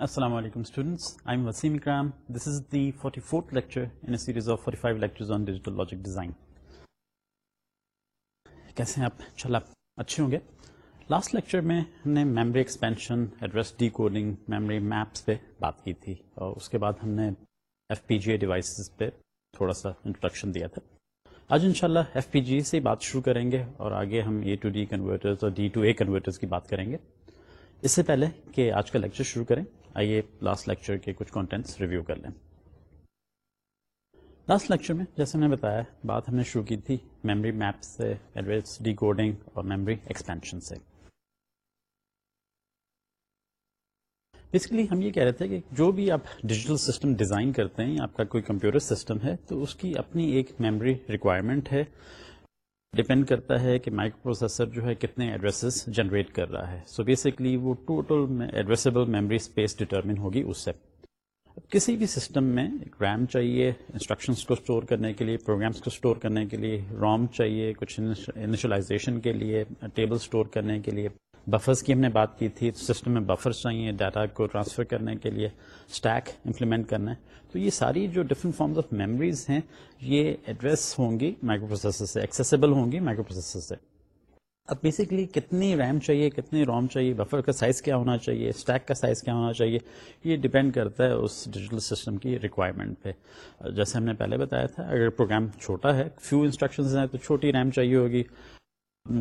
السلام علیکم students I am Wasim Akram this is the forty fourth lecture in a series of forty five lectures on digital logic design کیسے ہیں آپ؟ چل آپ اچھے ہوں گے. لاسٹ لیکچر میں ہم نے memory expansion address decoding memory maps پہ بات کی تھی اور اس کے بعد ہم نے ایف پی جی اے ڈیوائسز پہ تھوڑا سا انٹروڈکشن دیا تھا. آج انشاءاللہ ایف پی جی سے بات شروع کریں گے اور آگے ہم اے ٹو ڈی کنورٹرز اور ڈی ٹو اے کنورٹرز کی بات کریں گے. اس سے پہلے کہ آج کا لیکچر شروع کریں آئیے لاسٹ لیکچر کے کچھ کانٹینٹس ریویو کر لیں۔ لاسٹ لیکچر میں جیسے میں نے بتایا، بات ہم نے شروع کی تھی میموری میپ سے ایڈریس ڈی کوڈنگ اور میموری ایکسپینشن سے۔ بیسکلی ہم یہ کہہ رہے تھے کہ جو بھی آپ ڈیجیٹل سسٹم ڈیزائن کرتے ہیں آپ کا کوئی کمپیوٹر سسٹم ہے، تو اس کی اپنی ایک میموری ریکوائرمنٹ ہے۔ ڈپینڈ کرتا ہے کہ مائکرو پروسیسر جو ہے کتنے ایڈریسز جنریٹ کر رہا ہے۔ سو so بیسکلی وہ total addressable memory space determine ہوگی اس سے۔ کسی بھی سسٹم میں ریم چاہیے انسٹرکشنس کو اسٹور کرنے کے لیے پروگرامس کو اسٹور کرنے کے لیے روم چاہیے، کچھ انیشلائزیشن کے لیے ٹیبل اسٹور کرنے کے لیے۔ بفرز کی ہم نے بات کی تھی سسٹم میں بفرز چاہیے ڈاٹا کو ٹرانسفر کرنے کے لیے اسٹیک امپلیمنٹ کرنا ہے۔ تو یہ ساری جو ڈفرنٹ فارمز آف میموریز ہیں، یہ ایڈریس ہوں گی مائکرو پروسیسر سے ایکسیسیبل ہوں گی مائکرو پروسیسر سے۔ اب بیسکلی کتنی ریم چاہیے، کتنی روم چاہیے بفر کا سائز کیا ہونا چاہیے اسٹیک کا سائز کیا ہونا چاہیے، یہ ڈپینڈ کرتا ہے اس ڈیجیٹل سسٹم کی ریکوائرمنٹ پہ۔ جیسے ہم نے پہلے بتایا تھا، اگر پروگرام چھوٹا ہے فیو انسٹرکشنز ہیں، تو چھوٹی ریم چاہیے ہوگی۔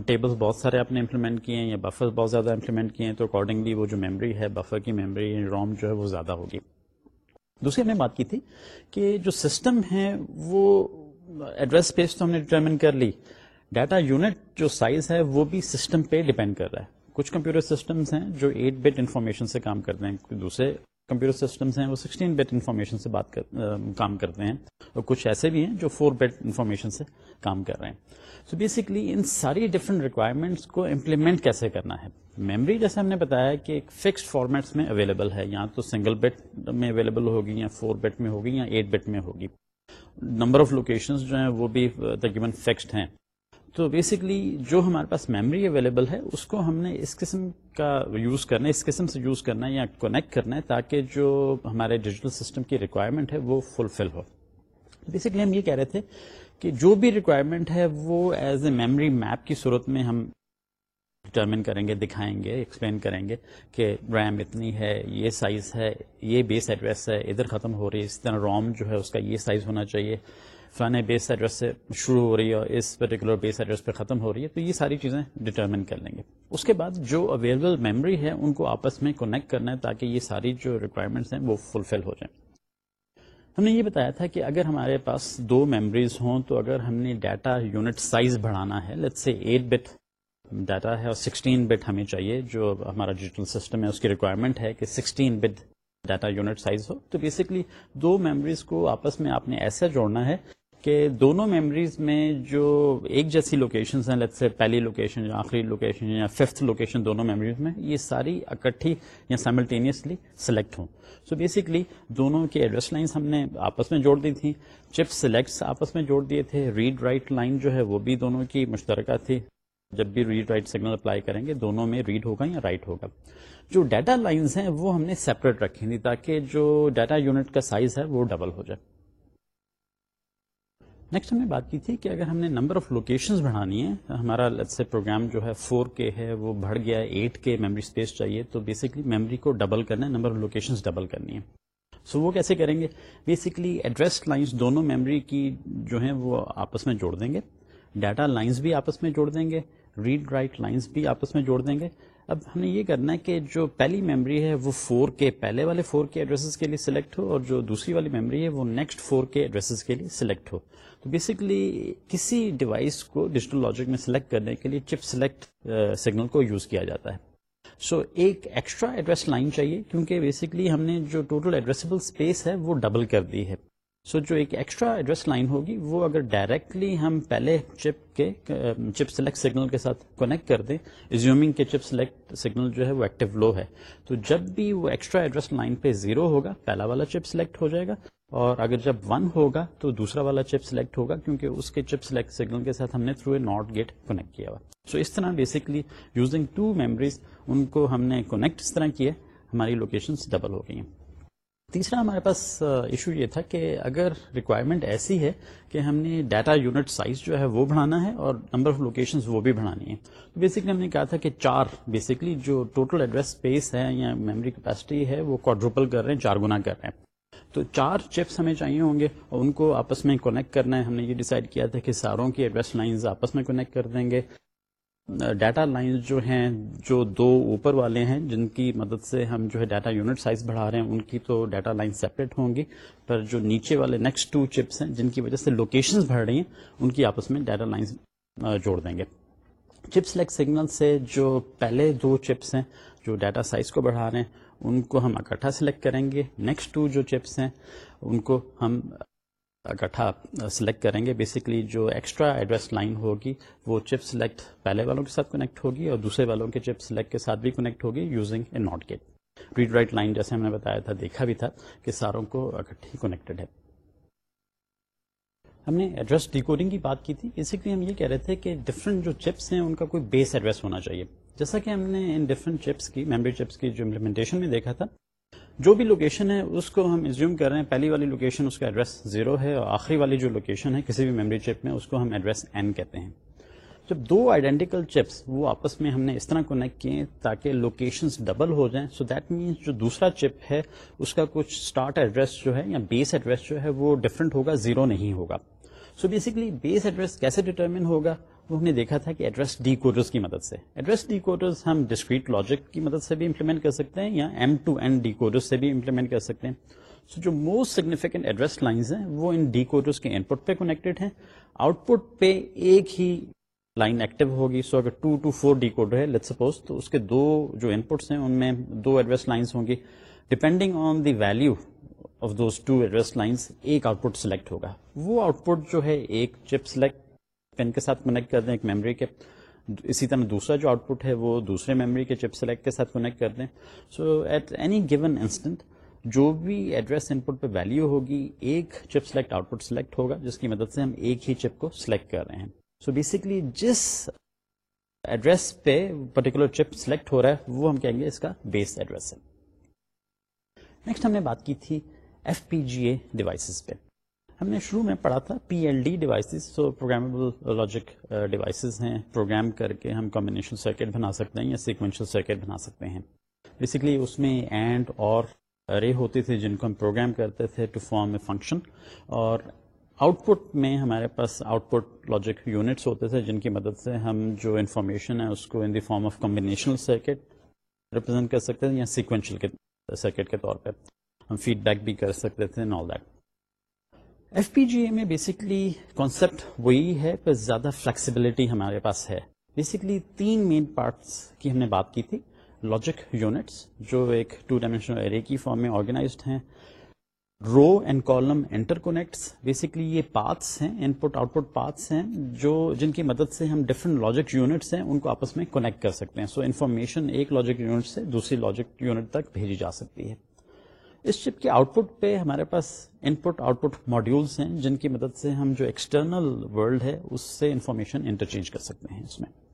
ٹیبلز بہت سارے آپ نے امپلیمنٹ کیے ہیں یا بفر بہت زیادہ امپلیمنٹ کیے ہیں، تو اکارڈنگلی وہ جو میموری ہے بفر کی میموری روم جو ہے وہ زیادہ ہوگی۔ دوسری ہم نے بات کی تھی کہ جو سسٹم ہے وہ ایڈریس اسپیس تو ہم نے ڈیٹرمن کر لی۔ ڈیٹا یونٹ جو سائز ہے وہ بھی سسٹم پہ ڈپینڈ کر رہا ہے۔ کچھ کمپیوٹر سسٹمز ہیں جو ایٹ بٹ انفارمیشن سے کام کرتے ہیں دوسرے کمپیوٹر سسٹمز ہیں وہ 16 بٹ انفارمیشن سے بات کر, آ, کام کرتے ہیں اور کچھ ایسے بھی ہیں جو 4 بٹ انفارمیشن سے کام کر رہے ہیں۔ سو so بیسکلی ان ساری ڈفرینٹ ریکوائرمنٹس کو امپلیمنٹ کیسے کرنا ہے؟ میموری جیسے ہم نے بتایا کہ ایک فکسڈ فارمیٹس میں اویلیبل ہے یا تو سنگل بٹ میں اویلیبل ہوگی یا 4 بٹ میں ہوگی یا 8 بٹ میں ہوگی۔ نمبر آف لوکیشنز جو ہیں وہ بھی تقریباً فکسڈ ہیں۔ تو بیسکلی جو ہمارے پاس میموری اویلیبل ہے، اس کو ہم نے اس قسم کا یوز کرنا ہے، اس قسم سے یوز کرنا ہے یا کنیکٹ کرنا ہے تاکہ جو ہمارے ڈیجیٹل سسٹم کی ریکوائرمنٹ ہے وہ فلفل ہو۔ بیسکلی ہم یہ کہہ رہے تھے کہ جو بھی ریکوائرمنٹ ہے وہ ایز اے میموری میپ کی صورت میں ہم ڈٹرمن کریں گے، دکھائیں گے ایکسپلین کریں گے کہ ریم اتنی ہے، یہ سائز ہے، یہ بیس ایڈریس ہے، ادھر ختم ہو رہی ہے، اس طرح روم جو ہے اس کا یہ سائز ہونا چاہیے۔ فلانے بیس ایڈریس سے شروع ہو رہی ہے اور اس پرٹیکولر بیس ایڈریس پہ ختم ہو رہی ہے، تو یہ ساری چیزیں ڈٹرمن کر لیں گے۔ اس کے بعد جو اویلیبل میموری ہے، ان کو آپس میں کنیکٹ کرنا ہے تاکہ یہ ساری جو ریکوائرمنٹس ہیں وہ فلفل ہو جائیں۔ ہم نے یہ بتایا تھا کہ اگر ہمارے پاس دو میموریز ہوں، تو اگر ہم نے ڈیٹا یونٹ سائز بڑھانا ہے لیٹ سے ایٹ بٹ ڈیٹا ہے اور سکسٹین بٹ ہمیں چاہیے، جو ہمارا ڈیجیٹل سسٹم ہے، اس کی ریکوائرمنٹ ہے کہ sixteen bit data unit size ہو۔ تو بیسکلی دو میموریز کو آپس میں آپ نے ایسا جوڑنا ہے کہ دونوں میموریز میں جو ایک جیسی لوکیشنز ہیں لیٹ سے پہلی لوکیشن یا آخری لوکیشن یا ففتھ لوکیشن دونوں میموریز میں، یہ ساری اکٹھی یا سائملٹینیسلی سلیکٹ ہوں۔ سو so بیسکلی دونوں کے ایڈریس لائنس ہم نے آپس میں جوڑ دی تھیں۔ چپ سلیکٹس آپس میں جوڑ دیے تھے۔ ریڈ رائٹ لائن جو ہے وہ بھی دونوں کی مشترکہ تھی۔ جب بھی ریڈ رائٹ سگنل اپلائی کریں گے، دونوں میں ریڈ ہوگا یا رائٹ ہوگا۔ جو ڈیٹا لائنز ہیں وہ ہم نے سیپریٹ رکھی تھی تاکہ جو ڈیٹا یونٹ کا سائز ہے وہ ڈبل ہو جائے۔ نیکسٹ ہم نے بات کی تھی کہ اگر ہم نے نمبر آف لوکیشنز بڑھانی ہے ہمارا سے پروگرام جو ہے فور کے ہے، وہ بڑھ گیا ہے ایٹ کے میموری اسپیس چاہیے، تو بیسکلی میموری کو ڈبل کرنا ہے نمبر آف لوکیشنز ڈبل کرنی ہے سو so وہ کیسے کریں گے؟ بیسکلی ایڈریس لائنس دونوں میموری کی جو ہیں وہ آپس میں جوڑ دیں گے۔ ڈیٹا لائنس بھی آپس میں جوڑ دیں گے۔ ریڈ رائٹ لائنس بھی آپس میں جوڑ دیں گے۔ اب ہم نے یہ کرنا ہے کہ جو پہلی میموری ہے وہ فور کے پہلے والے فور کے ایڈریسز کے لیے سلیکٹ ہو اور جو دوسری والی میموری ہے وہ نیکسٹ فور کے ایڈریسز کے لیے سلیکٹ ہو۔ تو بیسکلی کسی ڈیوائس کو ڈیجیٹل لاجک میں سلیکٹ کرنے کے لیے چپ سلیکٹ سگنل کو یوز کیا جاتا ہے. سو so, ایک ایکسٹرا ایڈریس لائن چاہیے کیونکہ بیسکلی ہم نے جو ٹوٹل ایڈریسبل اسپیس ہے وہ ڈبل کر دی ہے. سو so, جو ایک ایکسٹرا ایڈریس لائن ہوگی وہ اگر ڈائریکٹلی ہم پہلے چپ کے چپ سلیکٹ سگنل کے ساتھ کنیکٹ کر دیں ایزیومنگ کے چپ سلیکٹ سگنل جو ہے وہ ایکٹیو لو ہے تو جب بھی وہ ایکسٹرا ایڈریس لائن پہ زیرو ہوگا پہلا والا چپ سلیکٹ ہو جائے گا اور اگر جب ون ہوگا تو دوسرا والا چپ سلیکٹ ہوگا کیونکہ اس کے چپ سلیکٹ سگنل کے ساتھ ہم نے through a NOT gate connect کیا ہوا۔ سو so, اس طرح بیسکلی یوزنگ ٹو میمریز ان کو ہم نے کنیکٹ اس طرح کیا ہماری لوکیشنس ڈبل ہو گئی ہیں۔ تیسرا ہمارے پاس ایشو یہ تھا کہ اگر ریکوائرمنٹ ایسی ہے کہ ہم نے ڈیٹا یونٹ سائز جو ہے وہ بڑھانا ہے اور نمبر آف لوکیشن وہ بھی بڑھانی ہے۔ تو بیسکلی ہم نے کہا تھا کہ چار بیسکلی جو ٹوٹل ایڈریس اسپیس ہے یا میموری کیپیسٹی ہے وہ کوڈروپل کر رہے ہیں، چار گنا کر رہے ہیں۔ تو چار چپس ہمیں چاہیے ہوں گے اور ان کو آپس میں کنیکٹ کرنا ہے۔ ہم نے یہ ڈیسائیڈ کیا تھا کہ ساروں کی ایڈریس لائنز آپس میں کنیکٹ کر دیں گے۔ ڈیٹا لائنز جو ہیں، جو دو اوپر والے ہیں، جن کی مدد سے ہم جو ہے ڈیٹا یونٹ سائز بڑھا رہے ہیں، ان کی تو ڈیٹا لائن سیپریٹ ہوں گی۔ پر جو نیچے والے نیکسٹ ٹو چپس ہیں، جن کی وجہ سے لوکیشنز بڑھ رہی ہیں، ان کی آپس میں ڈیٹا لائنز جوڑ دیں گے۔ چپ سلیکٹ سگنل سے جو پہلے دو چپس ہیں جو ڈیٹا سائز کو بڑھا رہے ہیں، ان کو ہم اکٹھا سلیکٹ کریں گے۔ نیکسٹ ٹو جو چپس ہیں، ان کو ہم اکٹھا سلیکٹ کریں گے بیسکلی جو ایکسٹرا ایڈریس لائن ہوگی، وہ چپ سلیکٹ پہلے والوں کے ساتھ کنیکٹ ہوگی اور دوسرے والوں کے چپ سلیکٹ کے ساتھ بھی کنیکٹ ہوگی using a NOT gate read write line جیسے ہم نے بتایا تھا، دیکھا بھی تھا کہ ساروں کو اکٹھی کنیکٹڈ ہے۔ ہم نے ایڈریس ڈیکوڈنگ کی بات کی تھی بیسکلی ہم یہ کہہ رہے تھے کہ ڈفرنٹ جو چپس ہیں، ان کا کوئی بیس ایڈریس ہونا چاہیے۔ جیسا کہ ہم نے ان ڈفرنٹ چپس کی میموری چپس کی جو امپلیمنٹیشن میں دیکھا تھا جو بھی لوکیشن ہے، اس کو ہم ایزیوم کر رہے ہیں، پہلی والی لوکیشن اس کا ایڈریس زیرو ہے اور آخری والی جو لوکیشن ہے، کسی بھی میموری چپ میں، اس کو ہم ایڈریس این کہتے ہیں۔ جب دو آئیڈینٹیکل چپس وہ آپس میں ہم نے اس طرح کونیکٹ کیے تاکہ لوکیشنز ڈبل ہو جائیں سو دیٹ مینس جو دوسرا چپ ہے، اس کا کچھ اسٹارٹ ایڈریس جو ہے یا بیس ایڈریس جو ہے، وہ ڈفرنٹ ہوگا زیرو نہیں ہوگا۔ سو بیسکلی بیس ایڈریس کیسے ڈیٹرمن ہوگا؟ ہم نے دیکھا تھا کہ ایڈریس ڈی کوڈرز کی مدد سے۔ ایڈریس ڈی کوڈرز ہم ڈسکریٹ لاجک کی مدد سے بھی امپلیمنٹ کر سکتے ہیں یا M to N decoders سے بھی امپلیمنٹ کر سکتے ہیں۔ سو so, جو موسٹ سگنیفیکینٹ ایڈریس لائنز ہیں وہ ان ڈی کوڈرز کے ان پٹ پہ کنیکٹڈ ہیں۔ آؤٹ پٹ پہ ایک ہی لائن ایکٹیو ہوگی۔ سو اگر two to four decoder ہے لیٹ سپوز تو اس کے دو جو ان پٹس ہیں ان میں دو ایڈریس لائنس ہوں گی۔ Depending on the value of those two address lines ایک آؤٹ پٹ سلیکٹ ہوگا۔ وہ آؤٹ پٹ جو ہے ایک چپ سلیکٹ پین کے ساتھ کنیکٹ کر دیں ایک میموری کے۔ اسی طرح دوسرا جو آؤٹ پٹ ہے وہ دوسرے میموری کے چپ سلیکٹ کے ساتھ کنیکٹ کر دیں۔ So at any given instant جو بھی ایڈریس ان پٹ پہ ویلو ہوگی، ایک چپ سلیکٹ آؤٹ پٹ سلیکٹ ہوگا، جس کی مدد سے ہم ایک ہی چپ کو سلیکٹ کر رہے ہیں۔ سو so بیسکلی جس ایڈریس پہ پرٹیکولر چپ سلیکٹ ہو رہا ہے، وہ ہم کہیں گے اس کا بیس ایڈریس ہے۔ نیکسٹ ہم نے بات کی تھی ایف پی جی اے ڈیوائسز پہ۔ ہم نے شروع میں پڑھا تھا P L D devices so programmable logic devices ہیں۔ پروگرام کر کے ہم کمبینیشن سرکٹ بنا سکتے ہیں یا سیکوینشل سرکٹ بنا سکتے ہیں۔ بیسکلی اس میں اینڈ اور رے ہوتی تھی جن کو ہم پروگرام کرتے تھے ٹو فارم اے فنکشن اور آؤٹ پٹ میں ہمارے پاس آؤٹ پٹ لاجک یونٹس ہوتے تھے جن کی مدد سے ہم جو انفارمیشن ہے اس کو in the form of combinational circuit represent کر سکتے تھے یا سیکوینشل سرکٹ کے طور پہ ہم فیڈ بیک بھی کر سکتے تھے آل دیٹ ایف پی جی اے میں بیسکلی کانسیپٹ وہی ہے، پر زیادہ فلیکسیبلٹی ہمارے پاس ہے۔ بیسکلی تین مین پارٹس کی ہم نے بات کی تھی۔ لاجک یونٹس جو ایک ٹو ڈائمینشنل ایرے کی فارم میں آرگنائزڈ ہیں۔ Row and column interconnects basically یہ پاتس ہیں ان پٹ آؤٹ پٹ پاتس ہیں، جو جن کی مدد سے ہم ڈفرنٹ لاجک یونٹس ہیں، ان کو آپس میں کونیکٹ کر سکتے ہیں۔ سو so انفارمیشن ایک لاجک یونٹ سے دوسری لاجک یونٹ تک بھیجی جا سکتی ہے۔ اس چپ کے آؤٹ پٹ پہ ہمارے پاس ان پٹ آؤٹ پٹ ماڈیولس ہیں، جن کی مدد سے ہم جو ایکسٹرنل ورلڈ ہے، اس سے انفارمیشن انٹرچینج کر سکتے ہیں اس میں۔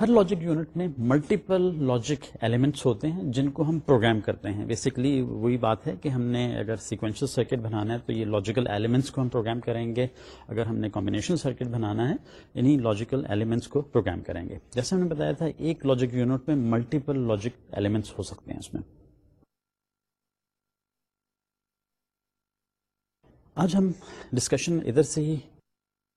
ہر لاجک یونٹ میں ملٹیپل لاجک ایلیمنٹس ہوتے ہیں، جن کو ہم پروگرام کرتے ہیں۔ بیسکلی وہی بات ہے کہ ہم نے اگر سیکوینشل سرکٹ بنانا ہے تو یہ لاجیکل ایلیمنٹس کو ہم پروگرام کریں گے۔ اگر ہم نے کمبینیشن سرکٹ بنانا ہے انہیں لاجیکل ایلیمنٹس کو پروگرام کریں گے۔ جیسے ہم نے بتایا تھا، ایک لاجک یونٹ میں ملٹیپل لاجک ایلیمنٹس ہو سکتے ہیں اس میں۔ آج ہم ڈسکشن ادھر سے ہی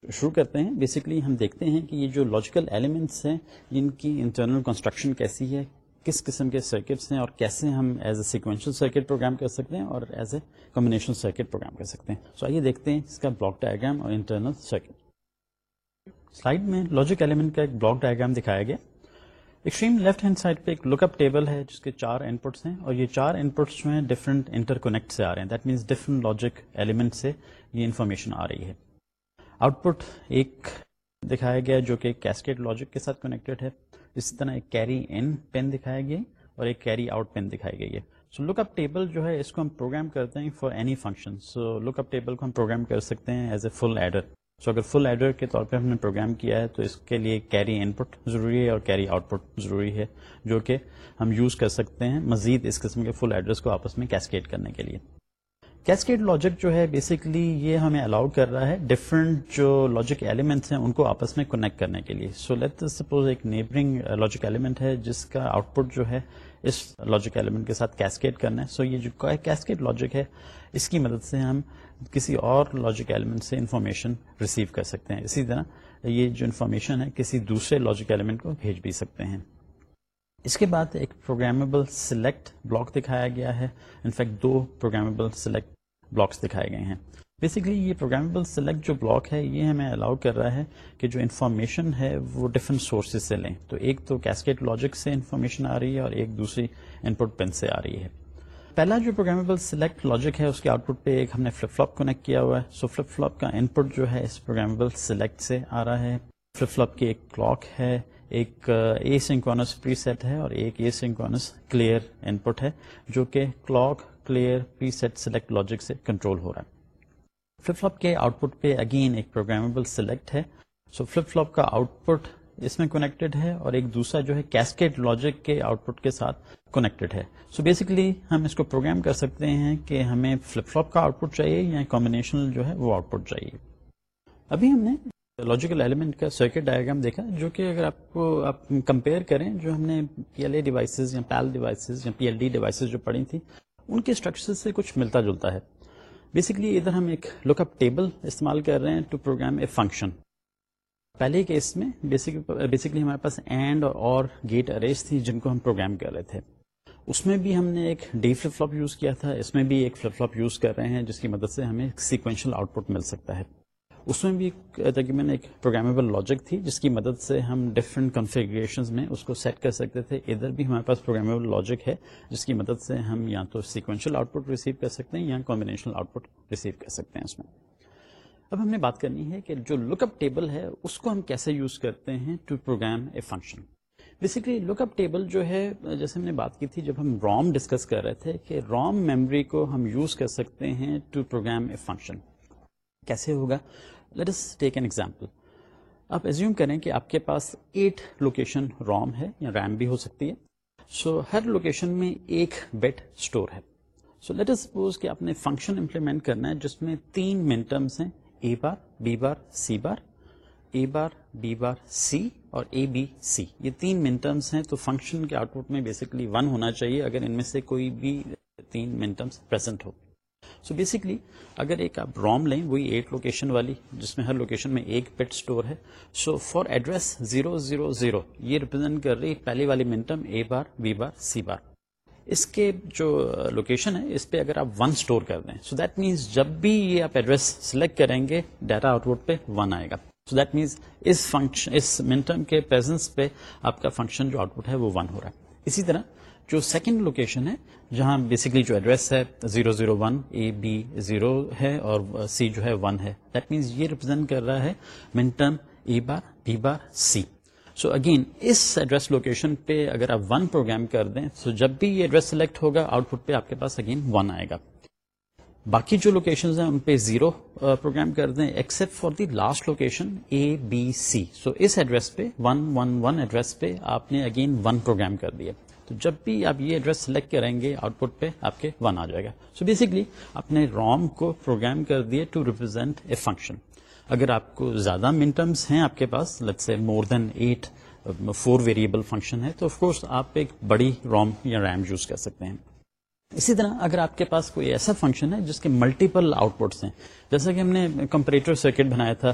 شروع کرتے ہیں۔ بیسکلی ہم دیکھتے ہیں کہ یہ جو لاجیکل ایلیمنٹس ہیں، ان کی انٹرنل کنسٹرکشن کیسی ہے، کس قسم کے سرکٹس ہیں اور کیسے ہم as a sequential circuit program کر سکتے ہیں اور as a combination circuit program کر سکتے ہیں۔ سو آئیے دیکھتے ہیں اس کا بلاک ڈائگرام اور انٹرنل سرکٹ سلائڈ میں لاجک ایلیمنٹ کا ایک بلاک ڈائگرام دکھایا گیا۔ ایکسٹریم لیفٹ ہینڈ سائڈ پہ ایک لک اپ ٹیبل ہے جس کے چار ان پٹس ہیں اور یہ چار ان پٹس جو ہیں ڈفرنٹ انٹر کنیکٹ سے آ رہے ہیں that means different logic element سے یہ انفارمیشن آ رہی ہے آؤٹ پٹ ایک دکھایا گیا جو کہ کیسکیٹ لاجک کے ساتھ کنیکٹڈ ہے اسی طرح ایک کیری ان پین دکھایا گیا اور ایک کیری آؤٹ پین دکھائی گئی ہے سو لک اپ ٹیبل جو ہے اس کو ہم پروگرام کرتے ہیں for any function so look up table کو ہم پروگرام کر سکتے ہیں as a full adder so اگر فل ایڈر کے طور پہ ہم نے پروگرام کیا ہے تو اس کے لیے کیری ان پٹ ضروری ہے اور کیری آؤٹ پٹ ضروری ہے جو کہ ہم یوز کر سکتے ہیں مزید اس قسم کے فل ایڈریس کو آپس میں کیسکیٹ کرنے کے لیے۔ کیسکیٹ لاجک جو ہے بیسکلی یہ ہمیں الاؤ کر رہا ہے ڈفرنٹ جو لاجک ایلیمنٹس ہیں ان کو آپس میں کنیکٹ کرنے کے لیے۔ سو لیٹ سپوز ایک نیبرنگ لاجک ایلیمنٹ ہے جس کا آؤٹ پٹ جو ہے اس لاجک ایلیمنٹ کے ساتھ کیسکیٹ کرنا ہے۔ سو یہ جو کیسکیٹ لاجک ہے اس کی مدد سے ہم کسی اور لاجک ایلیمنٹ سے انفارمیشن ریسیو کر سکتے ہیں۔ اسی طرح یہ جو انفارمیشن ہے کسی دوسرے لاجک ایلیمنٹ کو بھیج بھی سکتے ہیں۔ اس کے بعد ایک پروگرامیبل سلیکٹ بلاک دکھایا گیا ہے۔ انفیکٹ دو پروگرامیبل سلیکٹ بلاکس دکھائے گئے ہیں۔ بیسکلی یہ پروگرامیبل سلیکٹ جو بلاک ہے، یہ ہمیں الاؤ کر رہا ہے کہ جو انفارمیشن ہے وہ ڈفرنٹ سورسز سے لیں۔ تو ایک تو کیسکیٹ لاجک سے انفارمیشن آ رہی ہے اور ایک دوسری ان پٹ پن سے آ رہی ہے۔ پہلا جو پروگرامیبل سلیکٹ لاجک ہے، اس کے آؤٹ پٹ پہ ایک ہم نے فلپ فلپ کنیکٹ کیا ہوا ہے۔ سو فلپ فلپ کا ان پٹ جو ہے اس پروگرامیبل سلیکٹ سے آ رہا ہے۔ فلپ فلپ کی ایک کلاک ہے، ایک اے سنکونس پری سیٹ ہے اور ایک اے سنکونس کلیئر ان پٹ ہے، جو کہ clock clear preset select logic سے کنٹرول ہو رہا ہے۔ فلپ فلپ کے آؤٹ پٹ پہ اگین ایک پروگرامیبل سلیکٹ ہے۔ سو فلپ فلپ کا آؤٹ پٹ اس میں کنیکٹڈ ہے اور ایک دوسرا جو ہے کیسکیٹ لاجک کے آؤٹ پٹ کے ساتھ کنیکٹڈ ہے۔ سو so بیسکلی ہم اس کو پروگرام کر سکتے ہیں کہ ہمیں فلپ فلپ کا آؤٹ پٹ چاہیے یا کمبینیشن جو ہے وہ آؤٹ پٹ چاہیے۔ ابھی ہم نے لاجیکل ایلیمنٹ کا سرکٹ ڈائگرام دیکھا جو کہ اگر آپ کو آپ کمپیئر کریں جو ہم نے پی ایل اے ڈیوائسز یا پیل ڈیوائسز یا پی ایل ڈی ڈیوائسز جو پڑھی تھی، ان کے اسٹرکچر سے کچھ ملتا جلتا ہے۔ بیسکلی ادھر ہم ایک لک اپ ٹیبل استعمال کر رہے ہیں ٹو پروگرام اے فنکشن پہلے کیس میں بیسکلی ہمارے پاس اینڈ اور گیٹ اریز تھی جن کو ہم پروگرام کر رہے تھے۔ اس میں بھی ہم نے ایک ڈی فلپ فلپ یوز کیا تھا، اس میں بھی ایک فلپ فلپ یوز کر رہے ہیں، جس کی مدد سے ہمیں سیکوینشل آؤٹ پٹ مل سکتا ہے۔ اس میں بھی تقریباً ایک پروگرامیبل لاجک تھی، جس کی مدد سے ہم ڈفرنٹ کنفیگریشن میں اس کو سیٹ کر سکتے تھے۔ ادھر بھی ہمارے پاس پروگرامیبل لاجک ہے، جس کی مدد سے ہم یا تو سیکوینشل آؤٹ پٹ ریسیو کر سکتے ہیں یا کمبینیشنل آؤٹ پٹ ریسیو کر سکتے ہیں اس میں۔ اب ہم نے بات کرنی ہے کہ جو لک اپ ٹیبل ہے، اس کو ہم کیسے یوز کرتے ہیں to program a function basically look up table جو ہے جیسے ہم نے بات کی تھی جب ہم روم ڈسکس کر رہے تھے کہ روم میموری کو ہم یوز کر سکتے ہیں ٹو پروگرام اے فنکشن کیسے ہوگا؟ Let us take an example آپ ایزیوم کریں کہ آپ کے پاس ایٹ لوکیشن روم ہے یا ریم بھی ہو سکتی ہے۔ سو so, ہر لوکیشن میں ایک بیٹ اسٹور ہے۔ سو لیٹ از سپوز کہ آپ نے فنکشن امپلیمنٹ کرنا ہے جس میں تین منٹمس ہیں A bar B bar C bar. A bar B bar سی اور اے بی سی یہ تین منٹمس ہیں تو فنکشن کے آؤٹ پٹ میں بیسکلی ون ہونا چاہیے اگر ان میں سے کوئی بھی تین منٹمس پرزینٹ ہو. سو بیسکلی اگر ایک آپ روم لیں، وہی ایٹ لوکیشن والی، جس میں ہر لوکیشن میں ایک پیٹ اسٹور ہے. So for address zero zero zero یہ ریپرزینٹ کر رہی پہلی والی منٹم اے بار بی بار سی بار اس کے جو لوکیشن ہے، اس پہ اگر آپ ون اسٹور کر دیں سو دیٹ مینس جب بھی یہ آپ ایڈریس سلیکٹ کریں گے ڈیٹا آؤٹ پٹ پہ ون آئے گا. سو دیٹ مینس اس فنکشن اس منٹم کے پریزنس پہ آپ کا فنکشن جو آؤٹ پٹ ہے وہ ون ہو رہا ہے۔ اسی طرح جو سیکنڈ لوکیشن ہے، جہاں بیسکلی جو ایڈریس ہے zero zero one A B zero ہے اور سی جو ہے ون ہے۔ دیٹ مینس یہ ریپرزینٹ کر رہا ہے minterm A bar B bar C so again us address location پہ اگر آپ ون پروگرام کر دیں تو جب بھی یہ ایڈریس سلیکٹ ہوگا آؤٹ پٹ پہ آپ کے پاس اگین ون آئے گا۔ باقی جو لوکیشن ہیں، ان پہ زیرو پروگرام کر دیں except for the last location A B C so us address پہ ون ون ون ایڈریس پہ آپ نے اگین ون پروگرام کر دیا. تو جب بھی آپ یہ ایڈریس سلیکٹ کریں گے آؤٹ پٹ پہ، آپ کے ون آ جائے گا. سو بیسکلی اپنے روم کو پروگرام کر دیے ٹو ریپرزینٹ اے فنکشن اگر آپ کو زیادہ منٹمس ہیں آپ کے پاس لٹ سے more than eight four variable function ہے تو آف کورس آپ ایک بڑی روم یا ریم یوز کر سکتے ہیں. اسی طرح اگر آپ کے پاس کوئی ایسا فنکشن ہے جس کے ملٹیپل آؤٹ پٹس ہیں، جیسا کہ ہم نے کمپریٹر سرکٹ بنایا تھا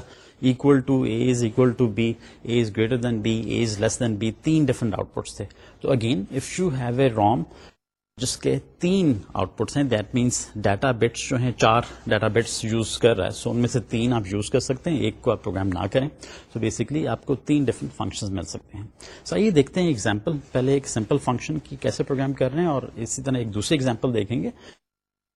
equal to A is equal to B A is greater than B A is less than B تین ڈفرنٹ آؤٹ پٹس تھے۔ تو again if you have a ROM جس کے تین آؤٹ پٹس ہیں. دیٹ مینس ڈیٹا بٹس جو ہیں، چار ڈیٹا بٹس یوز کر رہا ہے. سو ان میں سے تین آپ یوز کر سکتے ہیں. ایک کو آپ پروگرام نہ کریں. تو بیسکلی آپ کو تین ڈفرنٹ فنکشن مل سکتے ہیں. سو آئیے دیکھتے ہیں ایگزامپل پہلے ایک سمپل فنکشن کی کیسے پروگرام کر رہے ہیں اور اسی طرح ایک دوسری ایگزامپل دیکھیں گے.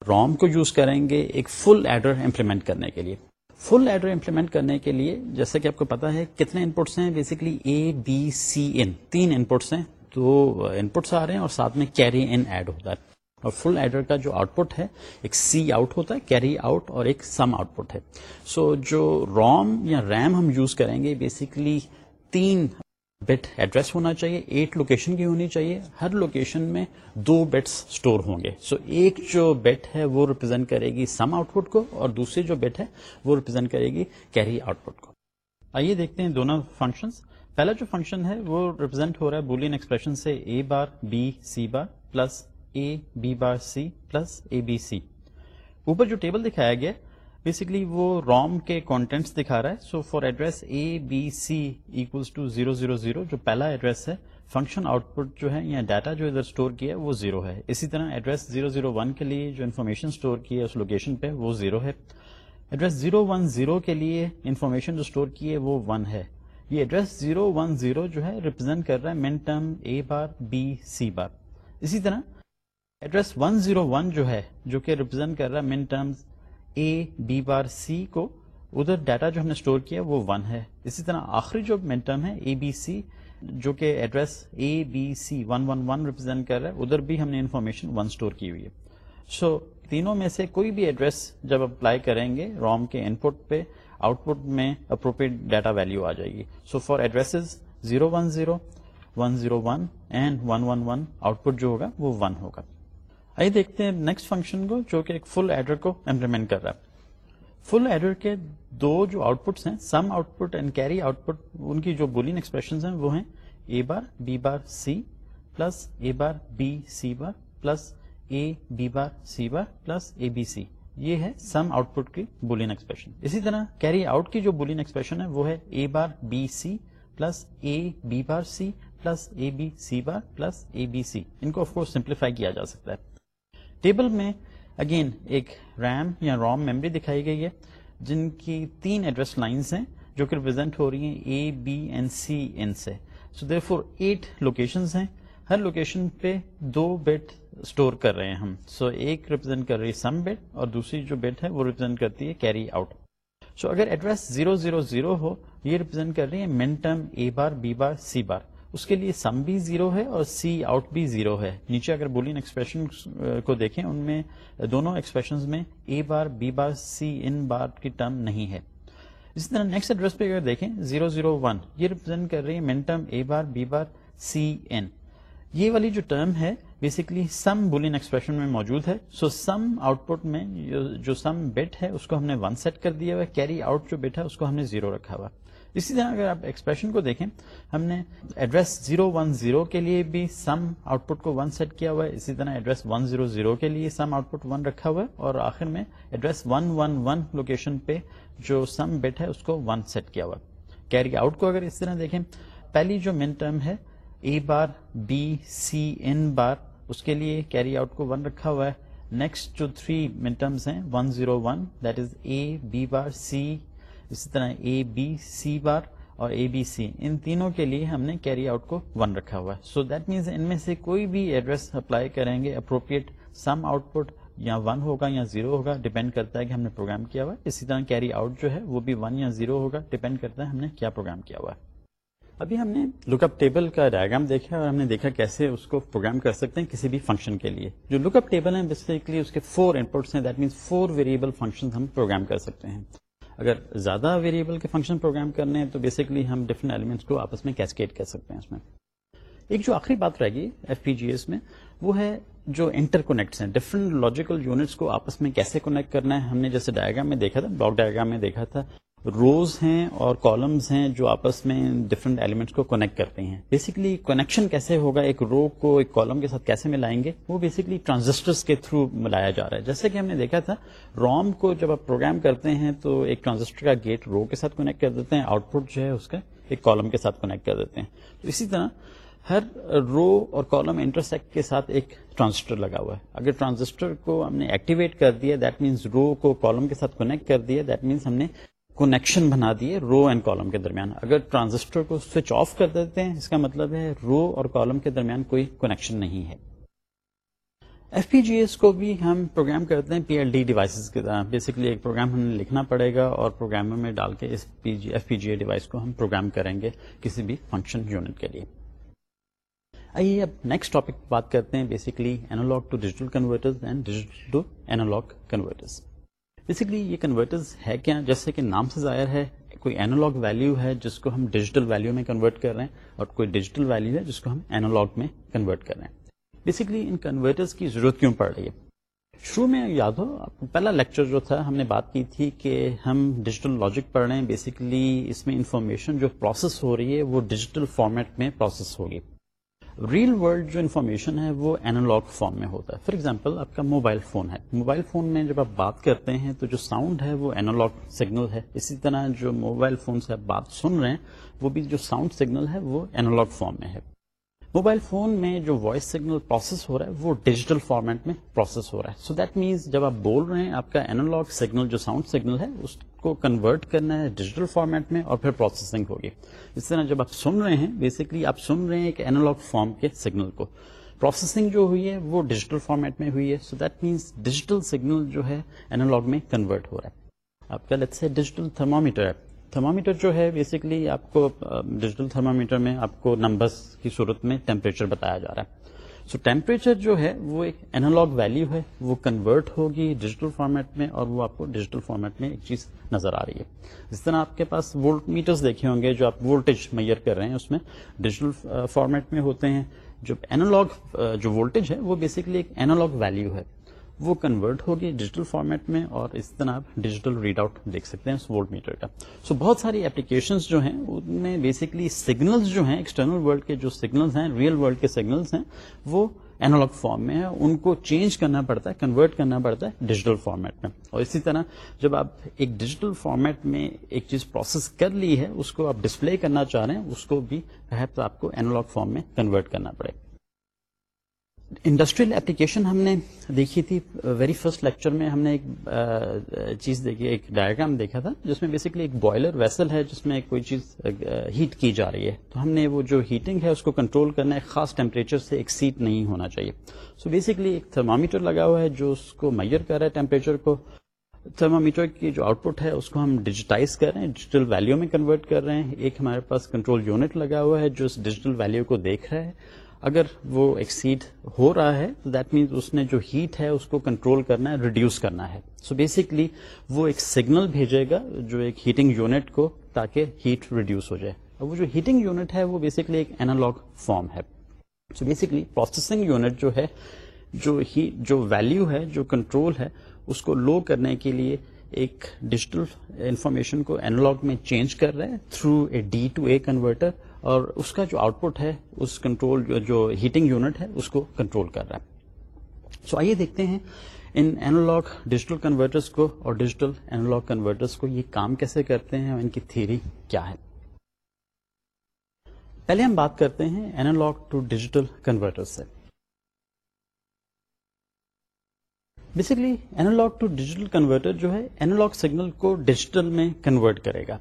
روم کو یوز کریں گے ایک فل ایڈر امپلیمنٹ کرنے کے لیے. فل ایڈر امپلیمنٹ کرنے کے لیے جیسے کہ آپ کو پتا ہے کتنے انپٹس ہیں؟ بیسکلی اے بی سی ان تین انپٹس ہیں. تو انپٹس آ رہے ہیں اور ساتھ میں کیری ان ایڈ ہوتا ہے۔ اور فل ایڈر کا جو آؤٹ پٹ ہے ایک سی آؤٹ ہوتا ہے کیری آؤٹ اور ایک سم آؤٹ پٹ ہے۔ سو so, جو روم یا ریم ہم یوز کریں گے بیسکلی تین بٹ ایڈریس ہونا چاہیے ایٹ لوکیشن کی ہونی چاہیے۔ ہر لوکیشن میں دو بٹس اسٹور ہوں گے۔ سو so, ایک جو بٹ ہے وہ ریپرزینٹ کرے گی سم آؤٹ پٹ کو اور دوسری جو بٹ ہے وہ ریپرزینٹ کرے گی کیری آؤٹ پٹ کو۔ آئیے دیکھتے ہیں دونوں فنکشن پہلا جو فنکشن ہے وہ ریپرزینٹ ہو رہا ہے بولین ایکسپریشن سے A bar B C bar plus A B bar C plus A B C اوپر جو ٹیبل دکھایا گیا بیسکلی وہ روم کے کانٹینٹس دکھا رہا ہے. So for address A B C equals to zero zero zero جو پہلا ایڈریس ہے فنکشن آؤٹ پٹ جو ہے یا ڈاٹا جو ادھر اسٹور کیا ہے، وہ زیرو ہے. اسی طرح ایڈریس زیرو زیرو ون کے لیے جو انفارمیشن اسٹور کی ہے اس لوکیشن پہ، وہ زیرو ہے. ایڈریس زیرو ون زیرو کے لیے انفارمیشن جو اسٹور کی ہے، وہ ون ہے. یہ ایڈریس زیرو ون زیرو جو ہے ریپرزینٹ کر رہا ہے min term A bar B C بار اسی طرح ایڈریس ون زیرو ون جو ہے جو کہ ریپرزینٹ کر رہا ہے مین ٹرم اے بی بار سی کو ادھر ڈیٹا جو ہم نے اسٹور کیا وہ ون ہے. اسی طرح آخری جو مین ٹرم ہے اے بی سی جو کہ address A B C one one one represent کر رہا ہے ادھر بھی ہم نے انفارمیشن ون اسٹور کی ہوئی ہے. سو so, تینوں میں سے کوئی بھی ایڈریس جب اپلائی کریں گے روم کے ان پٹ پہ آؤٹ پٹ میں اپروپریٹ ڈیٹا ویلو آ جائے گی۔ So for address zero one zero one zero one and one one one output جو ہوگا وہ ون ہوگا۔ آئیے دیکھتے ہیں نیکسٹ فنکشن کو جو کہ ایک فل ایڈر کو امپلیمنٹ کر رہا ہے۔ فل ایڈر کے دو جو آؤٹ پٹس ہیں sum output and carry output ان کی جو بولین ایکسپریشن ہیں وہ ہیں A bar B bar C plus A bar B C bar plus A B bar C bar plus A B C یہ ہے سم آؤٹ پٹ کی Boolean expression اسی طرح کیری آؤٹ کی جو بولین ایکسپریشن ہے وہ ہے A bar B C plus A B bar C plus A B C bar plus A B C ان کو آف کورس سمپلیفائی کیا جا سکتا ہے۔ ٹیبل میں اگین ایک ریم یا روم میموری دکھائی گئی ہے جن کی تین ایڈریس لائنس ہیں جو کہ ریپرزینٹ ہو رہی ہیں A B and C in سے۔ So there four eight location ہیں۔ ہر لوکیشن پہ دو بیٹ اسٹور کر رہے ہیں ہم۔ سو so, ایک ریپرزینٹ کر رہی ہے سم بیٹ اور دوسری جو بیٹ ہے وہ ریپرزینٹ کرتی ہے کیری آؤٹ سو اگر ایڈریس زیرو زیرو زیرو ہو یہ ریپرزینٹ کر رہی ہے منٹم اے بار بی بار سی بار اس کے لیے سم بھی زیرو ہے اور سی آؤٹ بھی زیرو ہے۔ نیچے اگر بولین ایکسپریشن uh, کو دیکھیں ان میں دونوں ایکسپریشن میں اے بار بی بار سی ان بار کی ٹرم نہیں ہے۔ اسی طرح نیکسٹ ایڈریس پہ اگر دیکھیں زیرو زیرو ون یہ ریپرزینٹ کر رہی ہے منٹم اے bar B bar C and یہ والی جو ٹرم ہے بیسکلی سم بولین ایکسپریشن میں موجود ہے. سو سم آؤٹ پٹ میں جو سم بٹ ہے، اس کو ہم نے ون سیٹ کر دیا ہوا کیری آؤٹ جو بٹ ہے، اس کو ہم نے زیرو رکھا ہوا اسی طرح اگر آپ ایکسپریشن کو دیکھیں، ہم نے ایڈریس زیرو ون زیرو کے لیے بھی سم آؤٹ پٹ کو ون سیٹ کیا ہوا ہے. اسی طرح ایڈریس ون زیرو زیرو کے لیے سم آؤٹ پٹ ون رکھا ہوا ہے. اور آخر میں address one one one location پہ جو سم بٹ ہے، اس کو ون سیٹ کیا ہوا کیری آؤٹ کو اگر اس طرح دیکھیں، پہلی جو مین ٹرم ہے اے بار بی سی ان بار اس کے لیے کیری آؤٹ کو ون رکھا ہوا ہے۔ نیکسٹ جو تھری مین ٹرمس ہیں one zero one that is A B bar C اسی طرح اے بی سی بار اور اے بی سی ان تینوں کے لیے ہم نے کیری آؤٹ کو ون رکھا ہوا ہے۔ سو دیٹ مینس ان میں سے کوئی بھی ایڈریس اپلائی کریں گے اپروپریٹ سم آؤٹ پٹ یا ون ہوگا یا زیرو ہوگا ڈیپینڈ کرتا ہے کہ ہم نے پروگرام کیا ہوا ہے۔ اسی طرح کیری آؤٹ جو ہے، وہ بھی ون یا زیرو ہوگا ڈیپینڈ کرتا ہے ہم نے کیا پروگرام کیا ہوا ہے۔ ابھی ہم نے لک اپ ٹیبل کا ڈائگرام دیکھا اور ہم نے دیکھا کیسے اس کو پروگرام کر سکتے ہیں کسی بھی فنکشن کے لیے۔ جو لک اپ ٹیبل ہے بیسکلی اس کے فور انپوٹس ہیں that means four variable function ہم پروگرام کر سکتے ہیں۔ اگر زیادہ ویریبل کے فنکشن پروگرام کرنے ہیں تو بیسکلی ہم ڈفرنٹ ایلیمنٹس کو آپس میں کیسکیٹ کر سکتے ہیں اس میں۔ ایک جو آخری بات رہے گی ایف پی جی ایس میں، وہ ہے جو انٹر کنیکٹس ہیں۔ ڈفرنٹ لاجیکل یونٹس کو آپس میں کیسے کنیکٹ کرنا ہے، ہم نے جیسے ڈائگرام میں دیکھا تھا بلاک ڈائگرام میں دیکھا تھا۔ روز ہیں اور کالمز ہیں جو آپس میں ڈفرنٹ ایلیمنٹس کو کنیکٹ کرتے ہیں. بیسکلی کنیکشن کیسے ہوگا؟ ایک رو کو ایک کالم کے ساتھ کیسے ملائیں گے؟ وہ بیسکلی ٹرانزسٹر کے تھرو ملایا جا رہا ہے. جیسے کہ ہم نے دیکھا تھا روم کو جب آپ پروگرام کرتے ہیں تو ایک ٹرانزسٹر کا گیٹ رو کے ساتھ کنیکٹ کر دیتے ہیں آؤٹ پٹ جو ہے اس کا ایک کالم کے ساتھ کنیکٹ کر دیتے ہیں. تو اسی طرح ہر رو اور کالم انٹرسیکٹ کے ساتھ ایک ٹرانزسٹر لگا ہوا ہے. اگر ٹرانزسٹر کو ہم نے ایکٹیویٹ کر دیا دیٹ مینس رو کو کالم کے ساتھ کنیکٹ کر دیا دیٹ مینس ہم نے کنیکشن بنا دیے رو اینڈ کالم کے درمیان۔ اگر ٹرانزسٹر کو سوئچ آف کر دیتے ہیں، اس کا مطلب ہے رو اور کالم کے درمیان کوئی کنیکشن نہیں ہے۔ ایف پی جی ایس کو بھی ہم پروگرام کرتے ہیں پی ایل ڈی ڈیوائسز کی طرح بیسکلی ایک پروگرام ہمیں لکھنا پڑے گا اور پروگرامر میں ڈال کے اس ایف پی جی اے ڈیوائس کو ہم پروگرام کریں گے کسی بھی فنکشن یونٹ کے لیے۔ آئیے اب نیکسٹ ٹاپک بات کرتے ہیں basically analog to digital converters and digital to analog converters basically یہ کنورٹرز ہے کیا؟ جیسے کہ نام سے ظاہر ہے، کوئی اینالگ ویلو ہے جس کو ہم ڈیجیٹل ویلو میں کنورٹ کر رہے ہیں اور کوئی ڈیجیٹل ویلو ہے جس کو ہم اینالگ میں کنورٹ کر رہے ہیں۔ بیسکلی ان کنورٹرز کی ضرورت کیوں پڑ رہی ہے؟ شروع میں یاد ہو پہلا لیکچر جو تھا، ہم نے بات کی تھی کہ ہم ڈیجیٹل لاجک پڑھ رہے ہیں۔ بیسکلی اس میں انفارمیشن جو پروسیس ہو رہی ہے، وہ ڈیجیٹل فارمیٹ میں پروسیس ہوگی ریئل ورلڈ جو انفارمیشن ہے وہ اینالگ فارم میں ہوتا ہے. فار ایگزامپل آپ کا موبائل فون ہے. موبائل فون میں جب آپ بات کرتے ہیں تو جو ساؤنڈ ہے وہ اینالگ سگنل ہے. اسی طرح جو موبائل فون سے آپ بات سن رہے ہیں وہ بھی جو ساؤنڈ سگنل ہے وہ اینالگ فارم میں ہے. موبائل فون میں جو وائس سگنل پروسیس ہو رہا ہے، وہ ڈیجیٹل فارمیٹ میں پروسیس ہو رہا ہے۔ سو دیٹ مینس جب آپ بول رہے ہیں، آپ کا اینالگ سگنل جو ساؤنڈ سگنل ہے، اس کو کنورٹ کرنا ہے ڈیجیٹل فارمیٹ میں اور پھر پروسیسنگ ہوگی۔ اس طرح جب آپ سن رہے ہیں بیسکلی آپ سن رہے ہیں ایک اینالگ فارم کے سگنل کو۔ پروسیسنگ جو ہوئی ہے، وہ ڈیجیٹل فارمیٹ میں ہوئی ہے۔ So that means digital signal جو ہے اینالگ میں کنورٹ ہو رہا ہے۔ آپ کا لیٹ سے ڈیجیٹل تھرمامیٹر ہے۔ تھرمامیٹر جو ہے بیسکلی آپ کو ڈیجیٹل تھرمامیٹر میں آپ کو نمبرس کی صورت میں ٹیمپریچر بتایا جا رہا ہے۔ سو so, ٹیمپریچر جو ہے وہ ایک اینالگ ویلو ہے وہ کنورٹ ہوگی ڈیجیٹل فارمیٹ میں اور وہ آپ کو ڈیجیٹل فارمیٹ میں ایک چیز نظر آ رہی ہے۔ اس طرح آپ کے پاس وولٹ میٹرز دیکھے ہوں گے جو آپ وولٹیج میئر کر رہے ہیں اس میں ڈیجیٹل فارمیٹ میں ہوتے ہیں۔ جو اینالگ جو وولٹیج ہے وہ بیسکلی ایک اینالگ ویلو ہے۔ وہ کنورٹ ہوگی ڈیجیٹل فارمیٹ میں اور اس طرح آپ ڈیجیٹل ریڈ آؤٹ دیکھ سکتے ہیں اس وولٹ میٹر کا۔ سو so, بہت ساری اپلیکیشنز جو ہیں ان میں بیسکلی سگنلز جو ہیں ایکسٹرنل ورلڈ کے جو سگنلز ہیں ریئل ورلڈ کے سگنلز ہیں وہ اینالگ فارم میں ہے ان کو چینج کرنا پڑتا ہے کنورٹ کرنا پڑتا ہے ڈیجیٹل فارمیٹ میں۔ اور اسی طرح جب آپ ایک ڈیجیٹل فارمیٹ میں ایک چیز پروسیس کر لی ہے اس کو آپ ڈسپلے کرنا چاہ رہے ہیں اس کو بھی تو آپ کو اینالگ فارم میں کنورٹ کرنا پڑے۔ گا انڈسٹریل اپلیکیشن ہم نے دیکھی تھی ویری فرسٹ لیکچر میں ہم نے ایک چیز دیکھی، ایک ڈائگرام دیکھا تھا، جس میں بیسکلی ایک بوائلر ویسل ہے، جس میں کوئی چیز ہیٹ کی جا رہی ہے۔ تو ہم نے وہ جو ہیٹنگ ہے، اس کو کنٹرول کرنا ہے، خاص ٹیمپریچر سے ایک سیٹ نہیں ہونا چاہیے۔ سو so بیسکلی ایک تھرمامیٹر لگا ہوا ہے، جو اس کو میئر کر رہا ہے ٹیمپریچر کو۔ تھرمامیٹر کی جو آؤٹ پٹ ہے، اس کو ہم ڈیجیٹائز کر رہے ہیں ڈیجیٹل ویلو میں کنورٹ کر رہے ہیں۔ ایک ہمارے پاس کنٹرول یونٹ لگا ہوا ہے، جو اس ڈیجیٹل ویلو کو دیکھ رہا ہے۔ اگر وہ ایکسیڈ ہو رہا ہے، تو دیٹ مینس اس نے جو ہیٹ ہے، اس کو کنٹرول کرنا ہے ریڈیوس کرنا ہے. سو so بیسکلی وہ ایک سگنل بھیجے گا جو ایک ہیٹنگ یونٹ کو تاکہ ہیٹ ریڈیوس ہو جائے. اور وہ جو ہیٹنگ یونٹ ہے، وہ بیسکلی ایک اینالگ فارم ہے. سو بیسکلی پروسیسنگ یونٹ جو ہے، جو ہی جو ویلو ہے، جو کنٹرول ہے اس کو لو کرنے کے لیے ایک ڈیجیٹل انفارمیشن کو اینالگ میں چینج کر رہے ہیں through a D to A converter اور اس کا جو آؤٹ پٹ ہے، اس کنٹرول جو ہیٹنگ یونٹ ہے، اس کو کنٹرول کر رہا ہے۔ سو آئیے دیکھتے ہیں ان اینالگ ڈیجیٹل کنورٹرس کو اور ڈیجیٹل اینالگ کنورٹرس کو یہ کام کیسے کرتے ہیں اور ان کی تھیری کیا ہے۔ پہلے ہم بات کرتے ہیں اینالگ ٹو ڈیجیٹل کنورٹر سے۔ Basically analog to digital converter جو ہے اینالگ سگنل کو ڈیجیٹل میں کنورٹ کرے گا۔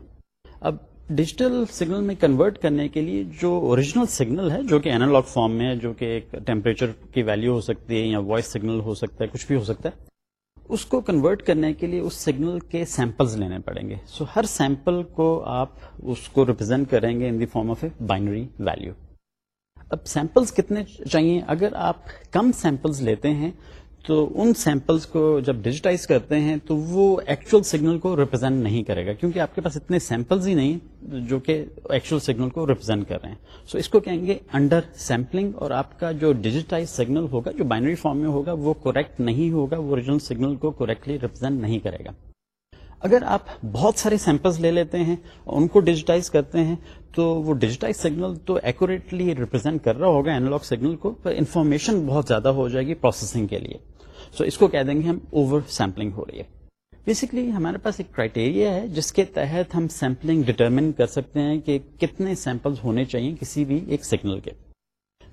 اب ڈیجیٹل سگنل میں کنورٹ کرنے کے لیے جو اوریجنل سگنل ہے جو کہ اینالگ فارم میں ہے جو کہ ایک ٹیمپریچر کی ویلو ہو سکتی ہے یا وائس سگنل ہو سکتا ہے کچھ بھی ہو سکتا ہے اس کو کنورٹ کرنے کے لیے اس سگنل کے سیمپلز لینے پڑیں گے۔ سو so, ہر سیمپل کو آپ اس کو ریپرزینٹ کریں گے in the form of a binary value اب سیمپلز کتنے چاہیے؟ اگر آپ کم سیمپلز لیتے ہیں تو ان سیمپلس کو جب ڈیجیٹائز کرتے ہیں تو وہ ایکچوئل سگنل کو ریپرزینٹ نہیں کرے گا، کیونکہ آپ کے پاس اتنے سیمپلز ہی نہیں جو کہ ایکچوئل سگنل کو ریپرزینٹ کر رہے ہیں۔ سو so اس کو کہیں گے انڈر سیمپلنگ اور آپ کا جو ڈیجیٹائز سگنل ہوگا، جو بائنری فارم میں ہوگا، وہ کریکٹ نہیں ہوگا، وہ اوریجنل سگنل کو کریکٹلی ریپرزینٹ نہیں کرے گا۔ اگر آپ بہت سارے سیمپلز لے لیتے ہیں اور ان کو ڈیجیٹائز کرتے ہیں، تو وہ ڈیجیٹائز سگنل تو ایکوریٹلی ریپرزینٹ کر رہا ہوگا اینالگ سگنل کو، پر انفارمیشن بہت زیادہ ہو جائے گی پروسیسنگ کے لیے۔ سو اس کو کہہ دیں گے ہم اوور سیمپلنگ ہو رہی ہے۔ بیسکلی ہمارے پاس ایک کرائٹیریا ہے، جس کے تحت ہم سیمپلنگ ڈٹرمن کر سکتے ہیں کہ کتنے سیمپل ہونے چاہیے کسی بھی ایک سگنل کے۔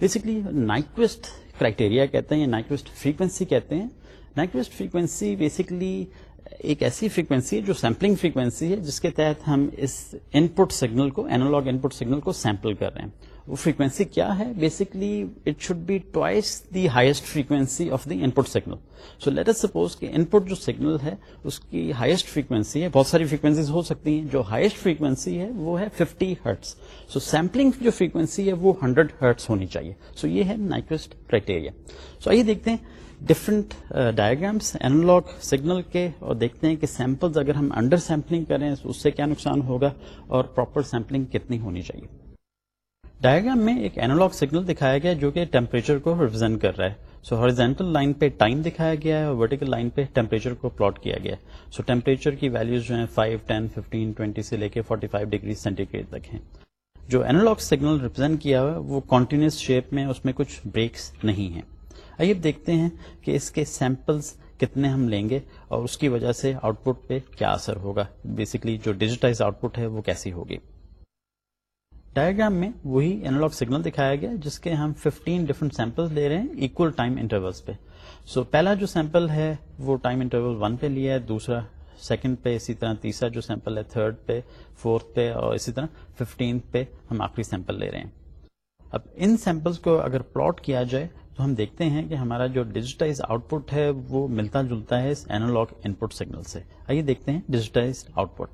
بیسکلی نائکوسٹ کرائٹیریا کہتے ہیں یا نائکوسٹ فریکوینسی کہتے ہیں۔ نائکوسٹ فریکوینسی بیسکلی ایک ایسی فریکوینسی ہے جو سیمپلنگ فریکوینسی ہے، جس کے تحت ہم اس ان پٹ سگنل کو اینالگ ان پٹ سگنل کو سیمپل کر رہے ہیں۔ وہ فریکوینسی کیا ہے؟ Basically it should be twice the highest frequency of the input signal so let suppose کہ ان پٹ جو سگنل ہے، اس کی ہائیسٹ فریکوینسی ہے۔ بہت ساری فریکوینسیز ہو سکتی ہیں۔ جو ہائیسٹ فریکوینسی ہے، وہ ہے 50 ہرٹس سو سیمپلنگ جو فریکوینسی ہے، وہ 100 ہرٹس ہونی چاہیے۔ سو so یہ ہے نائکوسٹ کرائٹیریا سو آئیے دیکھتے ہیں ڈفرنٹ ڈائگرامس اینالگ سگنل کے اور دیکھتے ہیں کہ سیمپلز اگر ہم انڈر سیمپلنگ کریں تو اس سے کیا نقصان ہوگا اور پراپر سیمپلنگ کتنی ہونی چاہیے ڈائگرام میں ایک اینالگ سگنل دکھایا گیا جو کہ ٹیمپریچر کو ریپرزینٹ کر رہا ہے سو ہارزینٹل لائن پہ ٹائم دکھایا گیا ہے اور ورٹیکل لائن پہ ٹیمپریچر کو پلاٹ کیا گیا ہے سو ٹیمپریچر کی ویلوز جو ہیں 5 10 15 20 سے لے کے 45 ڈگری سینٹی گریڈ تک ہیں جو اینالگ سگنل ریپرزینٹ کیا ہوا ہے وہ کنٹینیوس شیپ میں اس میں کچھ بریکس نہیں ہیں آئیے دیکھتے ہیں کہ اس کے سیمپلز کتنے ہم لیں گے اور اس کی وجہ سے آؤٹ پٹ پہ کیا اثر ہوگا۔ بیسکلی جو ڈیجیٹائز آؤٹ پٹ ہے وہ کیسی ہوگی۔ ڈائگرام میں وہی اینالگ سگنل دکھایا گیا جس کے ہم 15 ڈفرنٹ سیمپل لے رہے ہیں اکول ٹائم انٹرولس پہ۔ سو so, پہلا جو سیمپل ہے وہ ٹائم انٹرول ون پہ لیا ہے دوسرا سیکنڈ پہ اسی طرح تیسرا جو سیمپل ہے تھرڈ پہ فورتھ پہ اور اسی طرح ففٹینتھ پہ ہم آخری سیمپل لے رہے ہیں۔ اب ان سیمپلس کو اگر پلاٹ کیا جائے تو ہم دیکھتے ہیں کہ ہمارا جو ڈیجیٹائز آؤٹ پٹ ہے وہ ملتا جلتا ہے اس اینالگ ان پٹ سگنل سے۔ آئیے دیکھتے ہیں ڈیجیٹائز آؤٹ پٹ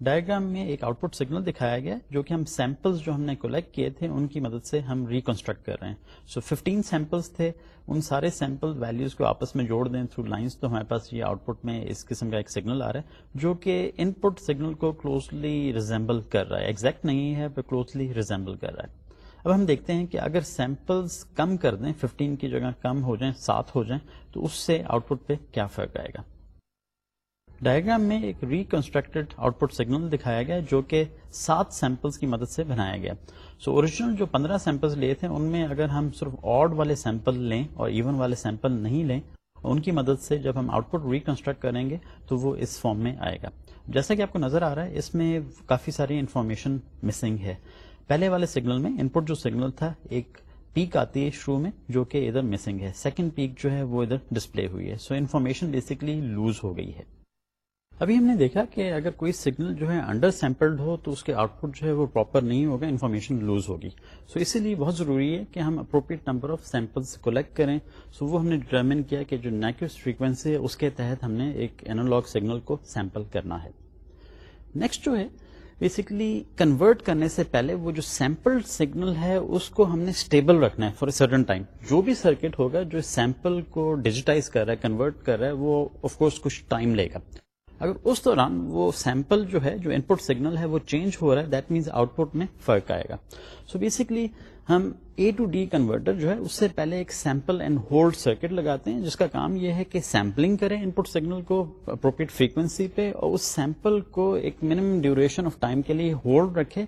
ڈائگرام میں ایک آؤٹ پٹ سگنل دکھایا گیا جو کہ ہم سیمپلس جو ہم نے کلیکٹ کیے تھے ان کی مدد سے ہم ریکنسٹرکٹ کر رہے ہیں۔ سو ففٹین سیمپلس تھے، ان سارے سیمپل ویلوز کو آپس میں جوڑ دیں تھرو لائنس تو ہمارے پاس یہ آؤٹ پٹ میں اس قسم کا ایک سگنل آ رہا ہے جو کہ ان پٹ سگنل کو کلوزلی ریزمبل کر رہا ہے۔ ایگزیکٹ نہیں ہے پر کلوزلی ریزمبل کر رہا ہے۔ اب ہم دیکھتے ہیں کہ اگر سیمپلس کم کر دیں 15 کی جگہ کم ہو جائیں، سات ہو جائیں، تو اس سے آؤٹ پٹ پہ کیا فرق آئے گا؟ ڈائگرام میں ایک ریکنسٹرکٹیڈ آؤٹ پٹ سگنل دکھایا گیا جو کہ سات سیمپلس کی مدد سے بنایا گیا۔ سو اوریجنل جو پندرہ سیمپلس لیے تھے، ان میں اگر ہم صرف آڈ والے سیمپل لیں اور ایون والے سیمپل نہیں لیں، ان کی مدد سے جب ہم آؤٹ پٹ ریکنسٹرکٹ کریں گے، تو وہ اس فارم میں آئے گا۔ جیسا کہ آپ کو نظر آ رہا ہے، اس میں کافی ساری انفارمیشن مسنگ ہے۔ پہلے والے سگنل میں ان پٹ جو سگنل تھا، ایک پیک آتی ہے شروع میں، جو کہ ادھر مسنگ ہے۔ سیکنڈ پیک جو ہے، وہ ادھر ڈسپلے ہوئی ہے۔ سو انفارمیشن بیسکلی لوز ہو گئی ہے۔ ابھی ہم نے دیکھا کہ اگر کوئی سگنل جو ہے انڈر سیمپلڈ ہو، تو اس کے آؤٹ پٹ جو ہے، وہ پراپر نہیں ہوگا انفارمیشن لوز ہوگی۔ سو اسی لیے بہت ضروری ہے کہ ہم appropriate number of samples collect کریں۔ سو وہ ہم نے ڈیٹرمن کیا کہ جو نیکوس فریکوینسی ہے، اس کے تحت ہم نے ایک اینالگ سگنل کو سیمپل کرنا ہے۔ نیکسٹ جو ہے بیسکلی کنورٹ کرنے سے پہلے وہ جو سیمپل سگنل ہے، اس کو ہم نے اسٹیبل رکھنا ہے فار اے سرٹن ٹائم جو بھی سرکٹ ہوگا، جو سیمپل کو ڈیجیٹائز کر رہا ہے کنورٹ کر رہا ہے، وہ آف کورس کچھ ٹائم لے گا۔ اگر اس دوران وہ سیمپل جو ہے، جو ان پٹ سگنل ہے، وہ چینج ہو رہا ہے دیٹ مینس آؤٹ پٹ میں فرق آئے گا۔ سو so بیسکلی ہم اے ٹو ڈی کنورٹر جو ہے، اس سے پہلے ایک سیمپل اینڈ ہولڈ سرکٹ لگاتے ہیں، جس کا کام یہ ہے کہ سیمپلنگ کریں ان پٹ سگنل کو اپروپریٹ فریکوینسی پہ اور اس سیمپل کو ایک منیمم ڈیوریشن آف ٹائم کے لیے ہولڈ رکھے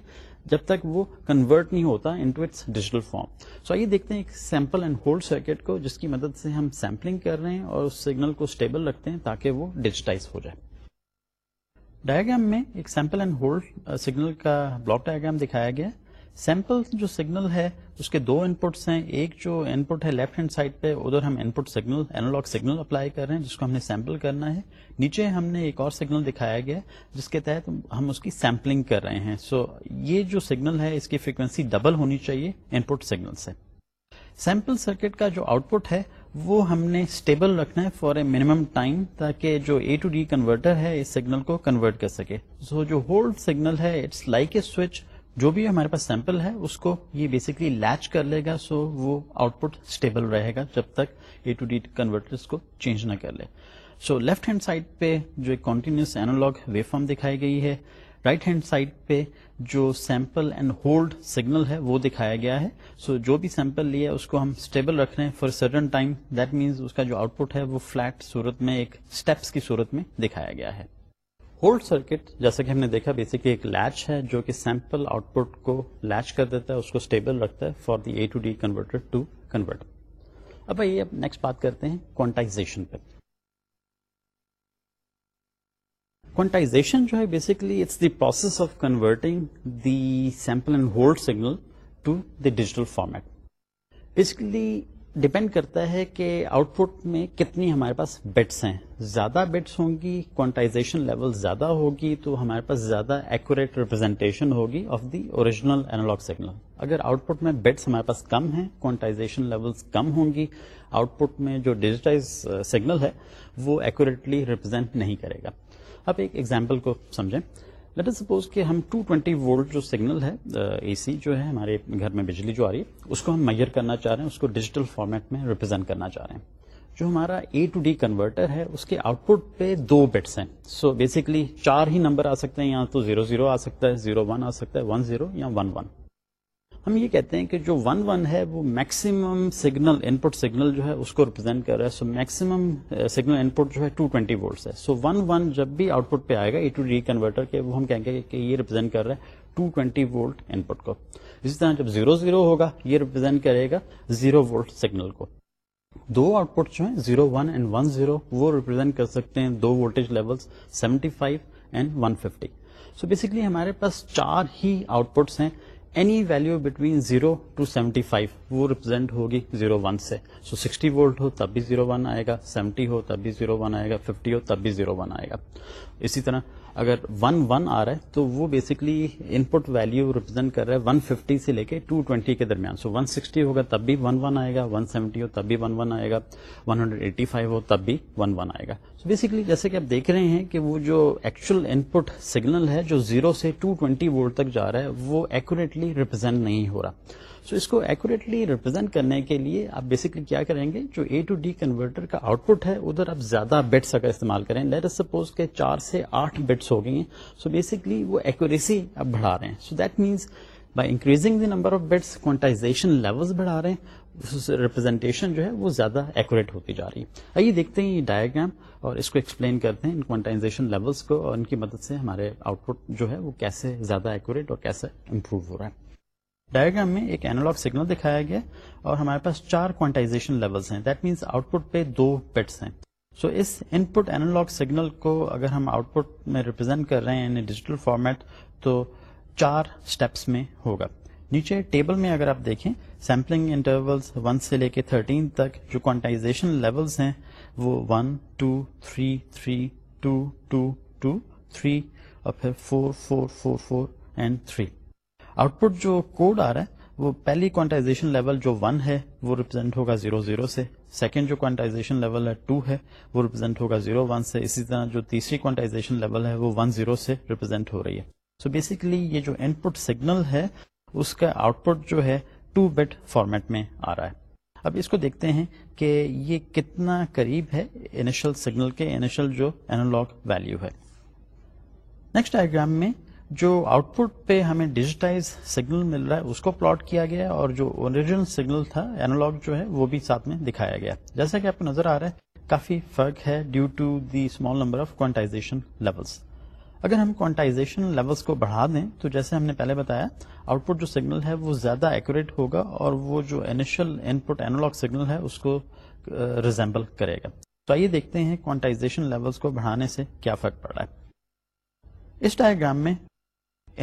جب تک وہ کنورٹ نہیں ہوتا into its digital form so آئیے دیکھتے ہیں ایک سیمپل اینڈ ہولڈ سرکٹ کو، جس کی مدد سے ہم سیمپلنگ کر رہے ہیں اور اس سگنل کو اسٹیبل رکھتے ہیں تاکہ وہ ڈیجیٹائز ہو جائے۔ ڈائگرام میں ایک سیمپل اینڈ ہولڈ سگنل کا بلاک ڈائگرام دکھایا گیا۔ سیمپل جو سگنل ہے اس کے دو ان پٹس ہیں ایک جو ان پٹ ہے لیفٹ ہینڈ سائڈ پہ ادھر ہم input signal analog signal apply کر رہے ہیں جس کو ہم نے سیمپل کرنا ہے۔ نیچے ہم نے ایک اور سگنل دکھایا گیا جس کے تحت ہم اس کی سیمپلنگ کر رہے ہیں۔ سو so, یہ جو سگنل ہے اس کی فریکوینسی ڈبل ہونی چاہیے ان پٹ سگنل سے۔ سیمپل سرکٹ کا جو آؤٹ پٹ ہے وہ ہم نے اسٹیبل رکھنا ہے فار اے منیمم ٹائم تاکہ جو اے ٹو ڈی کنورٹر ہے اس سگنل کو کنورٹ کر سکے۔ سو so, جو ہولڈ سگنل ہے اٹس لائک اے سوئچ جو بھی ہمارے پاس سیمپل ہے اس کو یہ بیسکلی لیچ کر لے گا سو وہ آؤٹ پٹ اسٹیبل رہے گا جب تک اے ٹو ڈی کنورٹر کو چینج نہ کر لے۔ سو لیفٹ ہینڈ سائڈ پہ جو ایک کنٹینیوس اینالگ ویو فارم دکھائی گئی ہے رائٹ ہینڈ سائڈ پہ جو سیمپل اینڈ ہولڈ سگنل ہے وہ دکھایا گیا ہے۔ سو so, جو بھی سیمپل لیا اس کو ہم اسٹیبل رکھ رہے ہیں for certain time that means اس کا جو آؤٹ پٹ ہے وہ فلیٹ صورت میں ایک اسٹیپس کی صورت میں دکھایا گیا ہے۔ ہولڈ سرکٹ جیسا کہ ہم نے دیکھا بیسکلی ایک لیچ ہے جو کہ سیمپل آؤٹ پٹ کو لیچ کر دیتا ہے، اس کو اسٹیبل رکھتا ہے for the A to D converter to convert اب آئیے اب نیکسٹ بات کرتے ہیں کوانٹائزیشن پہ۔ کوانٹائزیشن جو ہے basically it's the process of converting the sample and hold signal to the digital format basically depend کرتا ہے کہ آؤٹ پٹ میں کتنی ہمارے پاس بٹس ہیں۔ زیادہ بٹس ہوں گی، کوانٹائزیشن لیول زیادہ ہوگی تو ہمارے پاس زیادہ ایکوریٹ ریپرزینٹیشن ہوگی of the original analog signal اگر آؤٹ پٹ میں بٹس ہمارے پاس کم ہیں، کوانٹائزیشن لیول کم ہوں گی، آؤٹ پٹ میں جو ڈیجیٹائز سگنل uh, ہے، وہ ایکوریٹلی ریپرزینٹ نہیں کرے گا۔ اب ایک ایگزامپل کو سمجھیں۔ لیٹ از سپوز کہ ہم 220 وولٹ جو سگنل ہے uh, اے سی جو ہے ہمارے گھر میں بجلی جو آ رہی ہے، اس کو ہم میئر کرنا چاہ رہے ہیں، اس کو ڈیجیٹل فارمیٹ میں ریپرزینٹ کرنا چاہ رہے ہیں۔ جو ہمارا اے ٹو ڈی کنورٹر ہے، اس کے آؤٹ پٹ پہ دو بٹس ہیں۔ سو so بیسکلی چار ہی نمبر آ سکتے ہیں، یا تو زیرو زیرو آ سکتا ہے زیرو ون آ سکتا ہے ون زیرو یا ون ون ہم یہ کہتے ہیں کہ جو ون ون ہے وہ maximum signal input signal جو ہے اس کو ریپرزینٹ کر رہا ہے. سو میکسیمم سگنل ان پٹ جو ہے ٹو ٹوینٹی وولٹس ہے. سو ون ون جب بھی آؤٹ پٹ پہ آئے گا ای ٹو ڈی کنورٹر کے، وہ ہم کہیں گے کہ یہ ریپرزینٹ کر رہا ہے two twenty volt input کو. اسی طرح جب زیرو زیرو ہوگا، یہ ریپرزینٹ کرے گا زیرو وولٹ سگنل کو. دو آؤٹ پٹ جو ہیں zero one and one zero وہ ریپرزینٹ کر سکتے ہیں دو voltage level seventy five and one fifty so basically ہمارے پاس چار ہی آؤٹ پٹس ہیں. Any value between zero to seventy five وہ ریپرزینٹ ہوگی زیرو ون سے۔ سو سکسٹی وولٹ ہو تب بھی زیرو ون آئے گا سیونٹی ہو تب بھی زیرو ون آئے گا ففٹی ہو تب بھی زیرو ون آئے گا۔ اسی طرح اگر ون ون آ رہا ہے تو وہ basically input value represent کر رہا ہے ون ففٹی سے لے کے ٹو ٹوینٹی کے درمیان. سو ون سکسٹی ہوگا تب بھی ون ون آئے گا ون سیونٹی ہو تب بھی ون ون آئے گا ون ہنڈریڈ ایٹی فائیو ہو تب بھی ون ون آئے گا. سو بیسکلی جیسے کہ آپ دیکھ رہے ہیں کہ وہ جو ایکچوئل ان پٹ سگنل ہے جو زیرو سے ٹو ٹوینٹی وولٹ تک جا رہا ہے وہ ایکوریٹلی ریپرزینٹ نہیں ہو رہا. سو اس کو ایکوریٹلی ریپرزینٹ کرنے کے لیے آپ بیسکلی کیا کریں گے؟ جو اے ٹو ڈی کنورٹر کا آؤٹ پٹ ہے، ادھر آپ زیادہ بٹس کا استعمال کریں لیٹ سپوز کے چار سے آٹھ بٹس ہو گئی ہیں۔ سو بیسکلی وہ ایکوریسی آپ بڑھا رہے ہیں۔ So that means by increasing the number of bits quantization level بڑھا رہے ہیں۔ ریپرزینٹیشن جو ہے وہ زیادہ ایکوریٹ ہوتی جا رہی ہے۔ آئیے دیکھتے ہیں یہ ڈائگرام اور اس کو ایکسپلین کرتے ہیں ان کوانٹائزیشن لیولس کو اور ان کی مدد سے ہمارے آؤٹ پٹ جو ہے وہ کیسے زیادہ ایکوریٹ اور کیسے امپروو ہو رہا ہے۔ ڈائگرام میں ایک اینالگ سگنل دکھایا گیا اور ہمارے پاس چار کوانٹائزیشن لیولس ہیں۔ دیٹ مینس آؤٹ پٹ پہ دو پیٹس ہیں۔ سو so اس ان پٹ اینالگ سگنل کو اگر ہم آؤٹ پٹ میں ریپرزینٹ کر رہے ہیں یعنی ڈیجیٹل فارمیٹ تو چار اسٹیپس میں ہوگا۔ نیچے ٹیبل میں اگر آپ دیکھیں سیمپلنگ انٹرولس ون سے لے کے تھرٹین تک جو کوانٹائزیشن لیولس ہیں وہ one two three three two two two three اور پھر four four four four and three output جو کوڈ آ رہا ہے، وہ پہلی کوانٹائزیشن لیول جو ون ہے، وہ ریپرزینٹ ہوگا زیرو زیرو سے۔ سیکنڈ جو کوانٹائزیشن لیول ہے ٹو ہے، وہ ریپرزینٹ ہوگا زیرو ون سے۔ اسی طرح جو تیسری کوانٹائزیشن لیول ہے، وہ ون زیرو سے ریپرزینٹ ہو رہی ہے۔ سو so بیسکلی یہ جو ان پٹ سگنل ہے، اس کا آؤٹ پٹ جو ہے ٹو بٹ فارمیٹ میں آ رہا ہے۔ اب اس کو دیکھتے ہیں کہ یہ کتنا قریب ہے انیشل سگنل کے انیشل جو اینالگ ویلو ہے۔ نیکسٹ ڈائگرام میں جو آؤٹ پٹ پہ ہمیں ڈیجیٹائز سگنل مل رہا ہے، اس کو پلاٹ کیا گیا اور جو اوریجنل سگنل تھا اینالگ جو ہے، وہ بھی ساتھ میں دکھایا گیا جیسا کہ آپ کو نظر آ رہا ہے، کافی فرق ہے due to the small number of quantization levels اگر ہم کوانٹائزیشن لیولس کو بڑھا دیں، تو جیسے ہم نے پہلے بتایا آؤٹ پٹ جو سگنل ہے، وہ زیادہ ایکوریٹ ہوگا اور وہ جو initial input analog signal ہے، اس کو ریزمبل کرے گا۔ تو آئیے دیکھتے ہیں کوانٹائزیشن لیولس کو بڑھانے سے کیا فرق پڑ رہا ہے۔ اس ڈائگرام میں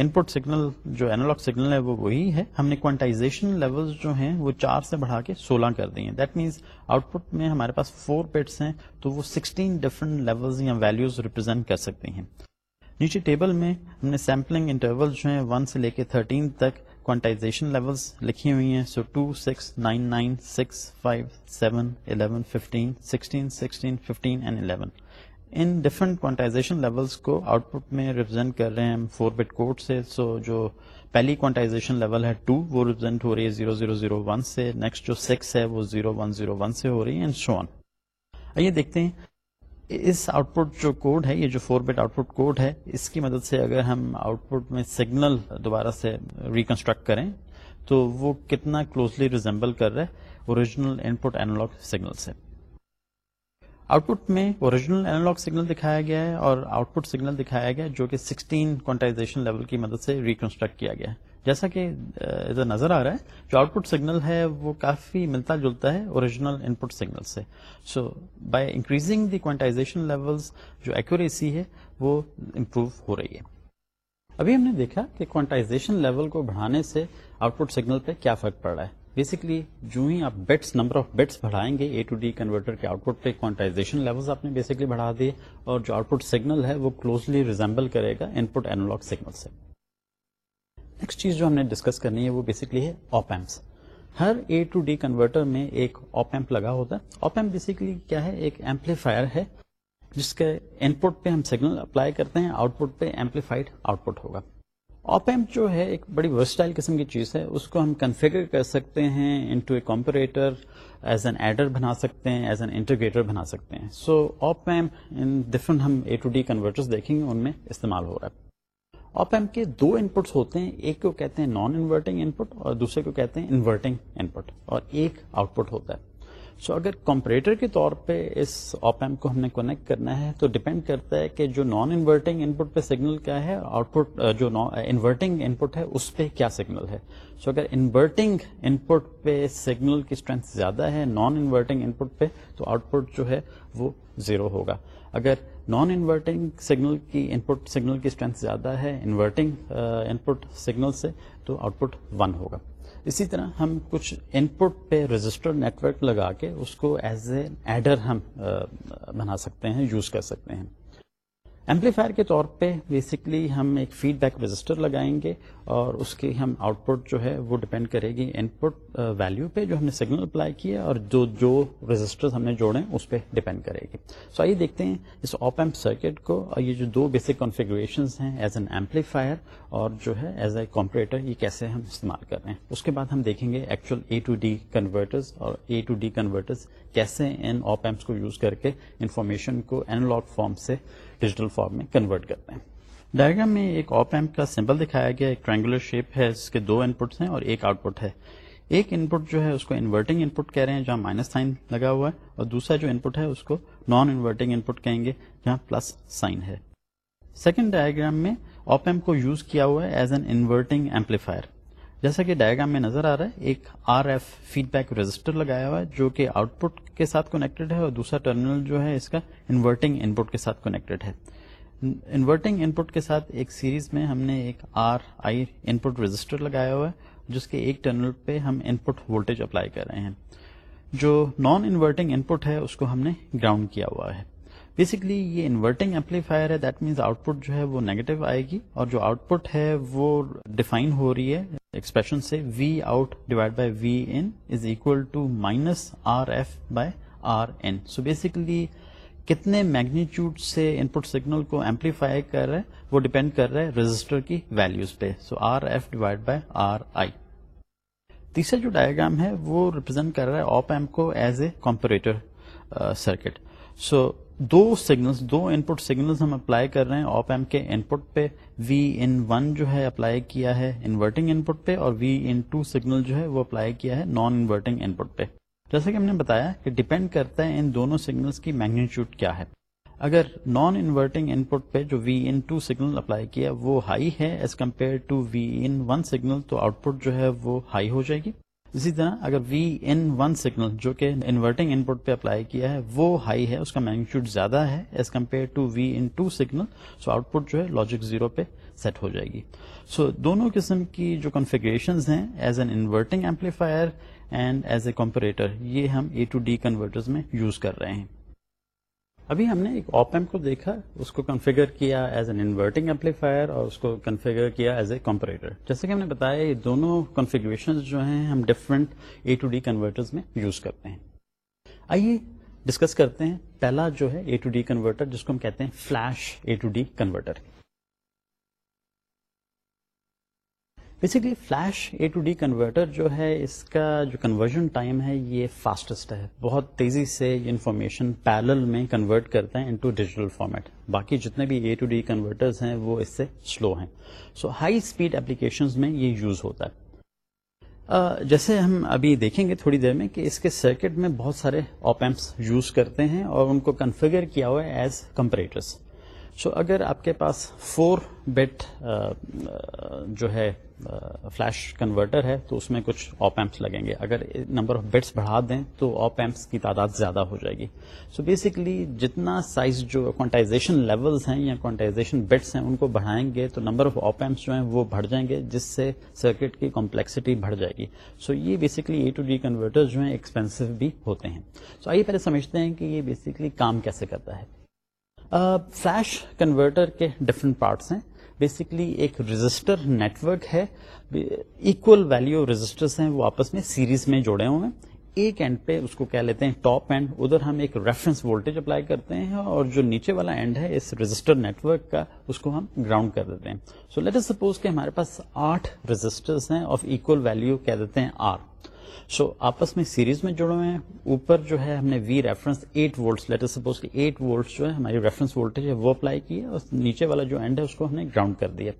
ان پٹ سگنل جو اینالگ سگنل ہے، وہ وہی ہے۔ ہم نے کوانٹائزیشن لیول جو ہیں، وہ چار سے بڑھا کے سولہ کر دی ہیں۔ دیٹ مینس آؤٹ پٹ میں ہمارے پاس فور پیٹس ہیں، تو وہ سکسٹین ڈفرنٹ لیول یا ویلوز ریپرزینٹ کر سکتے ہیں۔ نیچے ٹیبل میں ہم نے سیمپلنگ انٹرول جو ہیں ون سے لے کے تھرٹین تک کوانٹائزیشن لیولس لکھی ہوئی ہیں۔ So two six nine nine six five seven eleven fifteen sixteen sixteen fifteen and eleven in different quantization levels کو آؤٹ پٹ میں ریپرزینٹ کر رہے ہیں فور بٹ کوڈ سے. سو جو پہلی کوانٹائزیشن لیول ہے ٹو وہ ریپرزینٹ ہو رہی ہے زیرو زیرو زیرو ون سے. نیکسٹ جو سکس ہے وہ زیرو ون زیرو ون سے ہو رہی ہے شو آن آئیے دیکھتے ہیں. اس آؤٹ پٹ جو کوڈ ہے، یہ جو four bit output code ہے، اس کی مدد سے اگر ہم آؤٹ پٹ میں سگنل دوبارہ سے ریکنسٹرکٹ کریں، تو وہ کتنا کلوزلی ریزمبل کر رہا ہے original input analog signal سے. آؤٹ پٹ میں اوریجنل اینالگ سگنل دکھایا گیا ہے اور آؤٹ پٹ سگنل دکھایا گیا جو کہ سکسٹین کوانٹائزیشن لیول کی مدد سے ریکنسٹرکٹ کیا گیا ہے۔ جیسا کہ ادھر نظر آ رہا ہے، جو آؤٹ پٹ سگنل ہے، وہ کافی ملتا جلتا ہے اوریجنل ان پٹ سگنل سے۔ So by increasing the quantization level جو ایکوریسی ہے، وہ امپروو ہو رہی ہے۔ ابھی ہم نے دیکھا کہ کوانٹائزیشن لیول کو بڑھانے سے آؤٹ پٹ سگنل پہ کیا فرق پڑ رہا ہے۔ بیسکلی جو ہی آپ بٹس نمبر آف بٹس بڑھائیں گے اے ٹو ڈی کنورٹر کے آؤٹ پٹ پہ کوانٹائزیشن لیول آپ نے بیسکلی بڑھا دیے اور جو آؤٹ پٹ سگنل ہے وہ کلوزلی ریزمبل کرے گا ان پٹ اینالگ سگنل سے۔ نیکسٹ چیز جو ہم نے ڈسکس کرنی ہے وہ بیسکلی ہے آپ ایمپس ہر اے ٹو ڈی کنورٹر میں ایک آپ ایمپ لگا ہوتا ہے۔ آپ ایمپ بیسکلی کیا ہے؟ ایک ایمپلیفائر ہے، جس کے ان پٹ پہ ہم سگنل اپلائی کرتے ہیں آؤٹ پٹ پہ ایمپلیفائڈ آؤٹ پٹ ہوگا۔ آپ ایمپ جو ہے ایک بڑی ورسٹائل قسم کی چیز ہے، اس کو ہم کنفیگر کر سکتے ہیں into a comparator as an adder بنا سکتے ہیں ایز این انٹرگریٹر بنا سکتے ہیں۔ سو آپ ایمپ ان ڈفرنٹ ہم اے ٹو ڈی کنورٹر دیکھیں گے، ان میں استعمال ہو رہا ہے۔ آپ ایمپ کے دو ان پٹس ہوتے ہیں، ایک کو کہتے ہیں نان انورٹنگ ان پٹ اور دوسرے کو کہتے ہیں انورٹنگ ان پٹ اور ایک آؤٹ پٹ ہوتا ہے۔ سو اگر کمپریٹر کے طور پہ اس آپ ایمپ کو ہم نے کونیکٹ کرنا ہے، تو ڈپینڈ کرتا ہے کہ جو نان انورٹنگ ان پٹ پہ سگنل کیا ہے آؤٹ پٹ جو انورٹنگ ان پٹ ہے، اس پہ کیا سگنل ہے؟ سو اگر انورٹنگ ان پٹ پہ سگنل کی اسٹرینتھ زیادہ ہے نان انورٹنگ ان پٹ پہ، تو آؤٹ پٹ جو ہے وہ زیرو ہوگا۔ اگر نان انورٹنگ سگنل کی ان پٹ سگنل کی اسٹرینتھ زیادہ ہے انورٹنگ ان پٹ سگنل سے، تو آؤٹ پٹ ون ہوگا۔ اسی طرح ہم کچھ ان پٹ پہ رجسٹر نیٹ ورک لگا کے اس کو ایز اے ایڈر ہم بنا سکتے ہیں یوز کر سکتے ہیں۔ ایمپلیفائر کے طور پہ بیسکلی ہم ایک فیڈ بیک رجسٹر لگائیں گے اور اس کی ہم آؤٹ پٹ جو ہے وہ ڈپینڈ کرے گی ان پٹ ویلو پہ جو ہم نے سگنل اپلائی کیا اور جو جو رجسٹر ہم نے جوڑے اس پہ ڈپینڈ کرے گی. سو آئیے دیکھتے ہیں اس آپ ایمپ سرکٹ کو. اور یہ جو دو بیسک کانفیگریشن ہیں ایز این ایمپلیفائر اور جو ہے ایز اے کمپریٹر یہ کیسے ہم استعمال کر رہے ہیں. اس کے بعد ہم دیکھیں گے actual A to D converters اور اے ٹو ڈی کنورٹرز کیسے ان آپ ایمپس کو یوز کر کے انفارمیشن کو اینالگ فارم سے ڈیجیٹل فارم میں کنورٹ کرتے ہیں۔ ڈائگرام میں ایک آپ ایمپ کا سمبل دکھایا گیا، ایک ٹرائنگولر شیپ ہے، اس کے دو ان پٹس ہیں اور ایک آؤٹ پٹ ہے۔ ایک ان پٹ جو ہے، اس کو انورٹنگ ان پٹ کہہ رہے ہیں، جہاں مائنس سائن لگا ہوا ہے، اور دوسرا جو ان پٹ ہے، اس کو نان انورٹنگ ان پٹ کہیں گے، جہاں پلس سائن ہے۔ سیکنڈ ڈائگرام میں آپ ایمپ کو یوز کیا ہوا ہے ایز این انورٹنگ ایمپلیفائر جیسا کہ ڈائگرام میں نظر آ رہا ہے، ایک R F feedback resistor لگایا ہوا ہے، جو کہ آؤٹ پٹ کے ساتھ کنیکٹڈ ہے اور دوسرا ٹرمینل جو ہے، اس کا انورٹنگ ان پٹ کے ساتھ کنیکٹڈ ہے۔ انورٹنگ ان پٹ کے ساتھ ایک سیریز میں ہم نے ایک are I in put register لگایا ہوا ہے، جس کے ایک ٹرمینل پہ ہم ان پٹ وولٹیج اپلائی کر رہے ہیں۔ جو نان انورٹنگ ان پٹ ہے، اس کو ہم نے گراؤنڈ کیا ہوا ہے۔ بیسکلی یہ انورٹنگ ایمپلیفائر ہے دیٹ مینس آؤٹ پٹ جو ہے وہ نیگیٹو آئے گی اور جو آؤٹ پٹ ہے وہ ڈیفائن ہو رہی ہے ایکسپریشن سے V out divide by V in is equal to minus R F by R N so basically کتنے میگنیچیوڈ سے ان پٹ سگنل کو ایمپلیفائی کر رہے وہ ڈپینڈ کر رہے رجسٹر کی ویلوز پہ. So R F divide by R I تیسرا جو ڈائگرام ہے وہ ریپرزینٹ کر رہا ہے آپ ایمپ کو as a comparator circuit so do signals دو ان پٹ سگنلس ہم اپلائی کر رہے ہیں آپ ایم کے ان پٹ پہ وی ان ون جو ہے اپلائی کیا ہے انورٹنگ ان پٹ پہ اور وی ان ٹو سگنل جو ہے وہ اپلائی کیا ہے نان انورٹنگ ان پٹ پہ۔ جیسا کہ ہم نے بتایا کہ ڈپینڈ کرتا ہے ان دونوں سگنلس کی میگنیچیوڈ کیا ہے۔ اگر نان انورٹنگ ان پٹ پہ جو V in two signal apply کیا وہ ہائی ہے as compare to V in one signal تو آؤٹ پٹ جو ہے وہ ہائی ہو جائے گی۔ اسی طرح اگر وی ان ون سگنل جو کہ انورٹنگ ان پٹ پہ اپلائی کیا ہے وہ ہائی ہے اس کا میگنیچیوڈ زیادہ ہے as compare to V in two signal so output جو ہے لاجک زیرو پہ سیٹ ہو جائے گی۔ سو so, دونوں قسم کی جو کنفیگریشن ہیں as an inverting amplifier and as a comparator یہ ہم اے ٹو ڈی کنورٹر میں یوز کر رہے ہیں۔ ابھی ہم نے ایک آپ ایم کو دیکھا، اس کو کنفیگر کیا ایز این انورٹنگ ایمپلیفائر اور اس کو کنفیگر کیا ایز اے کمپریٹر جیسے کہ ہم نے بتایا، یہ دونوں کنفیگریشن جو ہیں، ہم different A to D converter میں یوز کرتے ہیں۔ آئیے ڈسکس کرتے ہیں پہلا جو ہے اے ٹو ڈی کنورٹر جس کو ہم کہتے ہیں flash A to D converter basically flash A to D converter جو ہے، اس کا جو کنورژن ٹائم ہے، یہ فاسٹسٹ ہے. بہت تیزی سے یہ انفارمیشن پیرل میں کنورٹ کرتا ہے انٹو ڈیجیٹل فارمیٹ باقی جتنے بھی اے ٹو ڈی کنورٹرز ہیں، وہ اس سے سلو ہیں. سو ہائی اسپیڈ اپلیکیشنز میں یہ یوز ہوتا ہے. جیسے ہم ابھی دیکھیں گے تھوڑی دیر میں کہ اس کے سرکٹ میں بہت سارے آپ ایمپس یوز کرتے ہیں اور ان کو کنفیگر کیا ہوا ہے ایز کمپریٹرس سو اگر آپ کے پاس فور بیٹ جو ہے فلیش کنورٹر ہے، تو اس میں کچھ آپ ایمپس لگیں گے۔ اگر نمبر آف بٹس بڑھا دیں، تو آپ ایمپس کی تعداد زیادہ ہو جائے گی۔ سو بیسکلی جتنا سائز جو کوانٹائزیشن لیولس ہیں یا کوانٹائزیشن بٹس ہیں، ان کو بڑھائیں گے تو نمبر آف آپ ایمپس جو ہیں، وہ بڑھ جائیں گے، جس سے سرکٹ کی کمپلیکسٹی بڑھ جائے گی۔ سو یہ basically A to D converter جو ہیں ایکسپینسو بھی ہوتے ہیں۔ سو آئیے پہلے سمجھتے ہیں کہ یہ بیسکلی کام کیسے کرتا ہے۔ فلیش کنورٹر کے ڈفرنٹ پارٹس ہیں۔ بیسکلی ایک رجسٹر نیٹورک ہے۔ اکول ویلو رجسٹرس ہیں۔ وہ آپس میں سیریز میں جوڑے ہوئے ہیں۔ ایک اینڈ پہ اس کو کیا لیتے ہیں ٹاپ اینڈ ادھر ہم ایک ریفرنس وولٹیج اپلائی کرتے ہیں اور جو نیچے والا اینڈ ہے، اس رجسٹر نیٹورک کا اس کو ہم گراؤنڈ کر دیتے ہیں۔ سو لیٹ سپوز کہ ہمارے پاس آٹھ رجسٹرس ہیں۔ آف اکول ویلو کہہ دیتے ہیں آر سو آپس میں سیریز میں جڑے ہوئے ہیں. اوپر جو ہے ہم نے V reference eight volts later suppose کہ ایٹ وولٹس جو ہے ہماری ریفرنس وولٹیج ہے، وہ اپلائی کی ہے اور نیچے والا جو اینڈ ہے اس کو ہم نے گراؤنڈ کر دیا.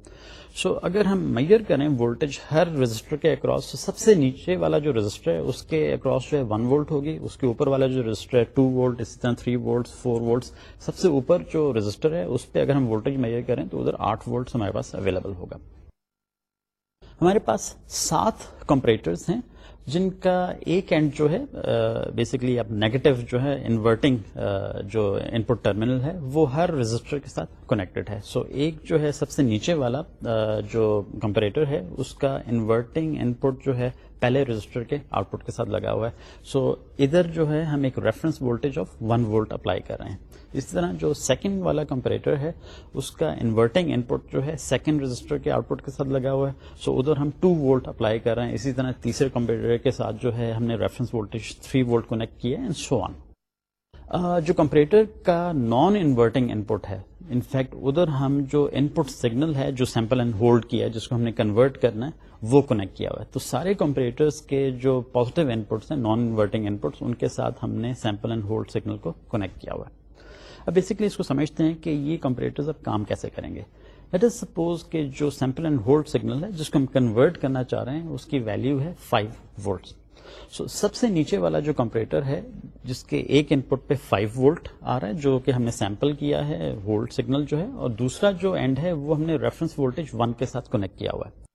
سو اگر ہم میئر کریں وولٹیج ہر رجسٹر کے اکراس سب سے نیچے والا جو رجسٹر ہے، اس کے اکراس جو ہے ون وولٹ ہوگی. اس کے اوپر والا جو رجسٹر ہے ٹو وولٹ اسی طرح تھری وولٹ فور وولٹس سب سے اوپر جو رجسٹر ہے، اس پہ اگر ہم وولٹیج میئر کریں، تو ادھر آٹھ وولٹس ہمارے پاس اویلیبل ہوگا. ہمارے پاس سات کمپریٹرز ہیں. جن کا ایک اینڈ جو ہے بیسکلی اب نیگیٹو جو ہے انورٹنگ جو ان پٹ ٹرمینل ہے، وہ ہر رجسٹر کے ساتھ کنیکٹڈ ہے۔ سو so ایک جو ہے، سب سے نیچے والا جو کمپریٹر ہے، اس کا انورٹنگ ان پٹ جو ہے پہلے رجسٹر کے آؤٹ پٹ کے ساتھ لگا ہوا ہے۔ سو so ادھر جو ہے، ہم ایک reference voltage of one volt apply کر رہے ہیں۔ اسی طرح جو سیکنڈ والا کمپریٹر ہے، اس کا انورٹنگ ان پٹ جو ہے سیکنڈ رجسٹر کے آؤٹ پٹ کے ساتھ لگا ہوا ہے۔ سو so ادھر ہم ٹو وولٹ اپلائی کر رہے ہیں۔ اسی طرح تیسرے کمپریٹر کے ساتھ جو ہے، ہم نے reference voltage three volt connect کیا ہے سو آن جو کمپریٹر کا نان انورٹنگ ان پٹ ہے انفیکٹ ادھر ہم جو ان پٹ سگنل ہے، جو سیمپل اینڈ ہولڈ کیا ہے، جس کو ہم نے کنورٹ کرنا ہے، وہ کنیکٹ کیا ہوا ہے۔ تو سارے کمپریٹرس کے جو پازیٹیو ان پٹس ہیں نان انورٹنگ ان پٹس ان کے ساتھ ہم نے سیمپل اینڈ ہولڈ سگنل کو کنیکٹ کیا ہوا ہے۔ اب بیسکلی اس کو سمجھتے ہیں کہ یہ کمپریٹر اب کام کیسے کریں گے۔ لیٹ از سپوز کہ جو سیمپل اینڈ ہولڈ سگنل ہے، جس کو ہم کنورٹ کرنا چاہ رہے ہیں، اس کی ویلو ہے 5 وولٹ سو سب سے نیچے والا جو کمپریٹر ہے، جس کے ایک ان پٹ پہ 5 وولٹ آ رہا ہے، جو کہ ہم نے سیمپل کیا ہے وولٹ سگنل جو ہے، اور دوسرا جو اینڈ ہے، وہ ہم نے ریفرنس وولٹیج 1 کے ساتھ کنیکٹ کیا ہوا ہے۔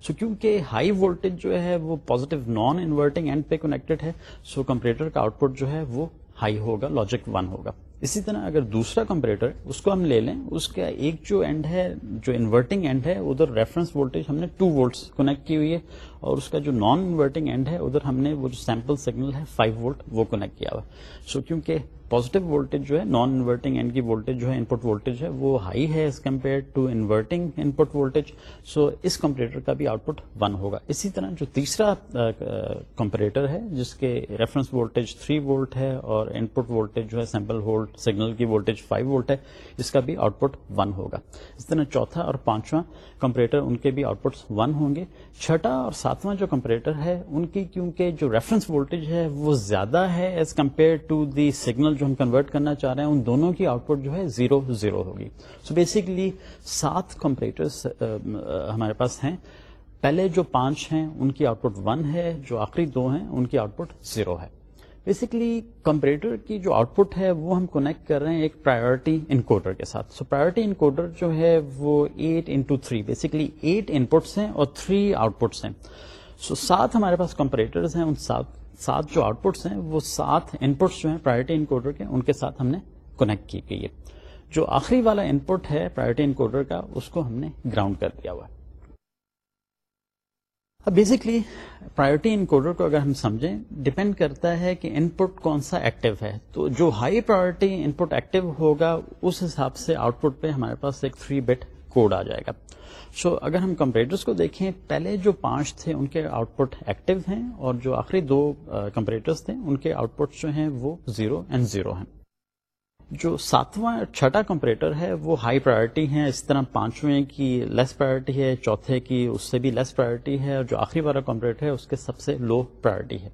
سو کیونکہ ہائی وولٹیج جو ہے، وہ پوزیٹو نان انورٹنگ اینڈ پہ کنیکٹڈ ہے سو کمپریٹر کا آؤٹ پٹ جو ہے، وہ ہائی ہوگا لاجک ون ہوگا۔ اسی طرح اگر دوسرا کمپریٹر اس کو ہم لے لیں، اس کا ایک جو اینڈ ہے، جو انورٹنگ اینڈ ہے، ادھر ریفرنس وولٹیج ہم نے ٹو وولٹس کنیکٹ کی ہوئی ہے، اور اس کا جو نان انورٹنگ اینڈ ہے، ادھر ہم نے وہ جو سیمپل سگنل ہے 5 وولٹ وہ کنیکٹ کیا ہوا۔ سو کیونکہ پازیٹیو وولٹیج جو ہے نان انورٹنگ اینڈ کی وولٹیج جو ہے ان پٹ وولٹیج ہے، وہ ہائی ہے as compare to inverting input voltage so us comparator کا بھی آؤٹ پٹ ون ہوگا. اسی طرح جو تیسرا کمپریٹر ہے، جس کے ریفرنس وولٹیج 3 وولٹ ہے اور ان پٹ وولٹیج جو ہے سیمپل ہولڈ سگنل کی وولٹیج 5 وولٹ ہے، اس کا بھی آؤٹ پٹ ون ہوگا. اس طرح چوتھا اور پانچواں کمپریٹر ان کے بھی آؤٹ پٹ ون ہوں گے. چھٹا اور ساتواں جو کمپریٹر ہے، ان کی کیونکہ جو ریفرنس وولٹیج ہے وہ زیادہ ہے as compare to the signal جو ہم کنورٹ کرنا چاہ رہے ہیں ان دونوں کی آؤٹ پٹ جو ہے زیرو زیرو ہوگی۔ سو بیسکلی سات کمپریٹرس ہمارے پاس ہیں۔ پہلے جو پانچ ہیں ان کی آؤٹ پٹ ون ہے جو آخری دو ہیں ان کی آؤٹ پٹ زیرو ہے۔ بیسکلی کمپریٹر کی جو آؤٹ پٹ ہے وہ ہم کونیکٹ کر رہے ہیں ایک پرائرٹی انکوڈر کے ساتھ۔ سو پرائرٹی انکوڈر جو ہے وہ eight into three basically eight inputs ہیں اور تھری آؤٹ پٹس ہیں۔ سو so, سات ہمارے پاس کمپریٹرز ہیں ان سات سات جو آؤٹ پٹس ہیں، وہ سات ان پٹس جو ہیں پرائرٹی انکوڈر کے، ان کے ساتھ ہم نے کونیکٹ کی گئی ہے۔ جو آخری والا ان پٹ ہے پرائرٹی انکوڈر کا، اس کو ہم نے گراؤنڈ کر دیا ہوا ہے۔ اب بیسکلی پرائرٹی انکوڈر کو اگر ہم سمجھیں ڈپینڈ کرتا ہے کہ ان پٹ کون سا ایکٹیو ہے۔ تو جو high priority input active ہوگا، اس حساب سے آؤٹ پٹ پہ ہمارے پاس ایک تھری بٹ کوڈ آ جائے گا۔ سو so, اگر ہم کمپریٹرس کو دیکھیں پہلے جو پانچ تھے ان کے آؤٹ پٹ ایکٹیو ہیں اور جو آخری دو کمپریٹرس تھے ان کے آؤٹ پٹ جو ہیں وہ زیرو اینڈ زیرو ہیں۔ جو ساتواں چھٹا کمپریٹر ہے وہ ہائی پرائرٹی ہے اس طرح پانچویں کی لیس پرائرٹی ہے چوتھے کی اس سے بھی لیس پرائرٹی ہے اور جو آخری والا کمپریٹر ہے اس کے سب سے لو پرائرٹی ہے۔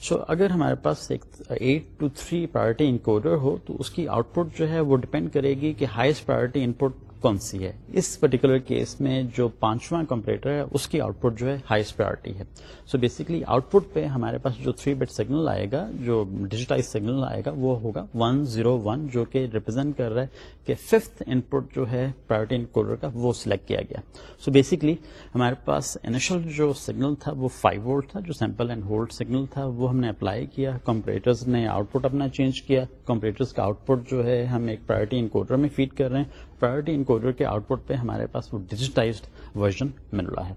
سو so, اگر ہمارے پاس ایک eight to three priority encoder ہو تو اس کی آؤٹ پٹ جو ہے وہ ڈپینڈ کرے گی کہ ہائیسٹ پرائرٹی ان پٹ کون سی ہے؟ اس پرٹیکولر کیس میں جو پانچواں کمپریٹر ہے، اس کی آؤٹ پٹ جو ہے ہائیسٹ پرائرٹی ہے۔ سو بیسکلی آؤٹ پٹ پہ ہمارے پاس جو تھری بٹ سگنل آئے گا، جو ڈیجیٹائز سگنل آئے گا، وہ ہوگا ون زیرو ون جو کہ ریپرزینٹ کر رہا ہے کہ ففتھ ان پٹ جو ہے پرائرٹی ان انکوڈر کا، وہ سلیکٹ کیا گیا۔ سو so بیسکلی ہمارے پاس انیشل جو سگنل تھا، وہ فائیو وولٹ تھا، جو سیمپل اینڈ ہولڈ سگنل تھا، وہ ہم نے اپلائی کیا۔ کمپریٹرز نے آؤٹ پٹ اپنا چینج کیا۔ کمپریٹرز کا آؤٹ پٹ جو ہے، ہم ایک پرائرٹی ان انکوڈر میں فیڈ کر رہے ہیں۔ پرائرٹی انکوڈر کے آؤٹ پٹ پہ ہمارے پاس وہ ڈیجیٹائزڈ ورژن مل رہا ہے۔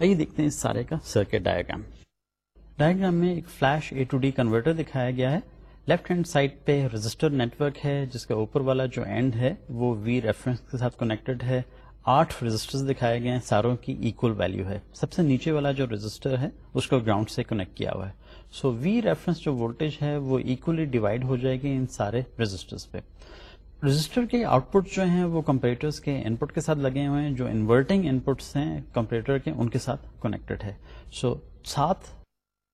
آئیے دیکھتے ہیں اس سارے کا سرکٹ ڈائگرام ڈائگرام میں ایک flash A to D converter دکھایا گیا ہے۔ لیفٹ ہینڈ سائڈ پہ رجسٹر نیٹورک ہے، جس کا اوپر والا جو اینڈ ہے، وہ وی ریفرنس کے ساتھ کنیکٹڈ ہے۔ آٹھ رجسٹر دکھائے گئے ہیں، ساروں کی ایکول ویلو ہے۔ سب سے نیچے والا جو رجسٹر ہے، اس کو گراؤنڈ سے کنیکٹ کیا ہوا ہے۔ سو وی ریفرنس جو وولٹیج ہے، وہ ایکولی ڈیوائڈ ہو جائے گی ان سارے رجسٹر پہ۔ رجسٹر کے آؤٹ پٹ جو ہیں وہ کمپریٹر کے ان پٹ کے ساتھ لگے ہوئے ہیں، جو انورٹنگ ان پٹس ہیں کمپریٹر کے ان کے ساتھ کنیکٹڈ ہے۔ سو سات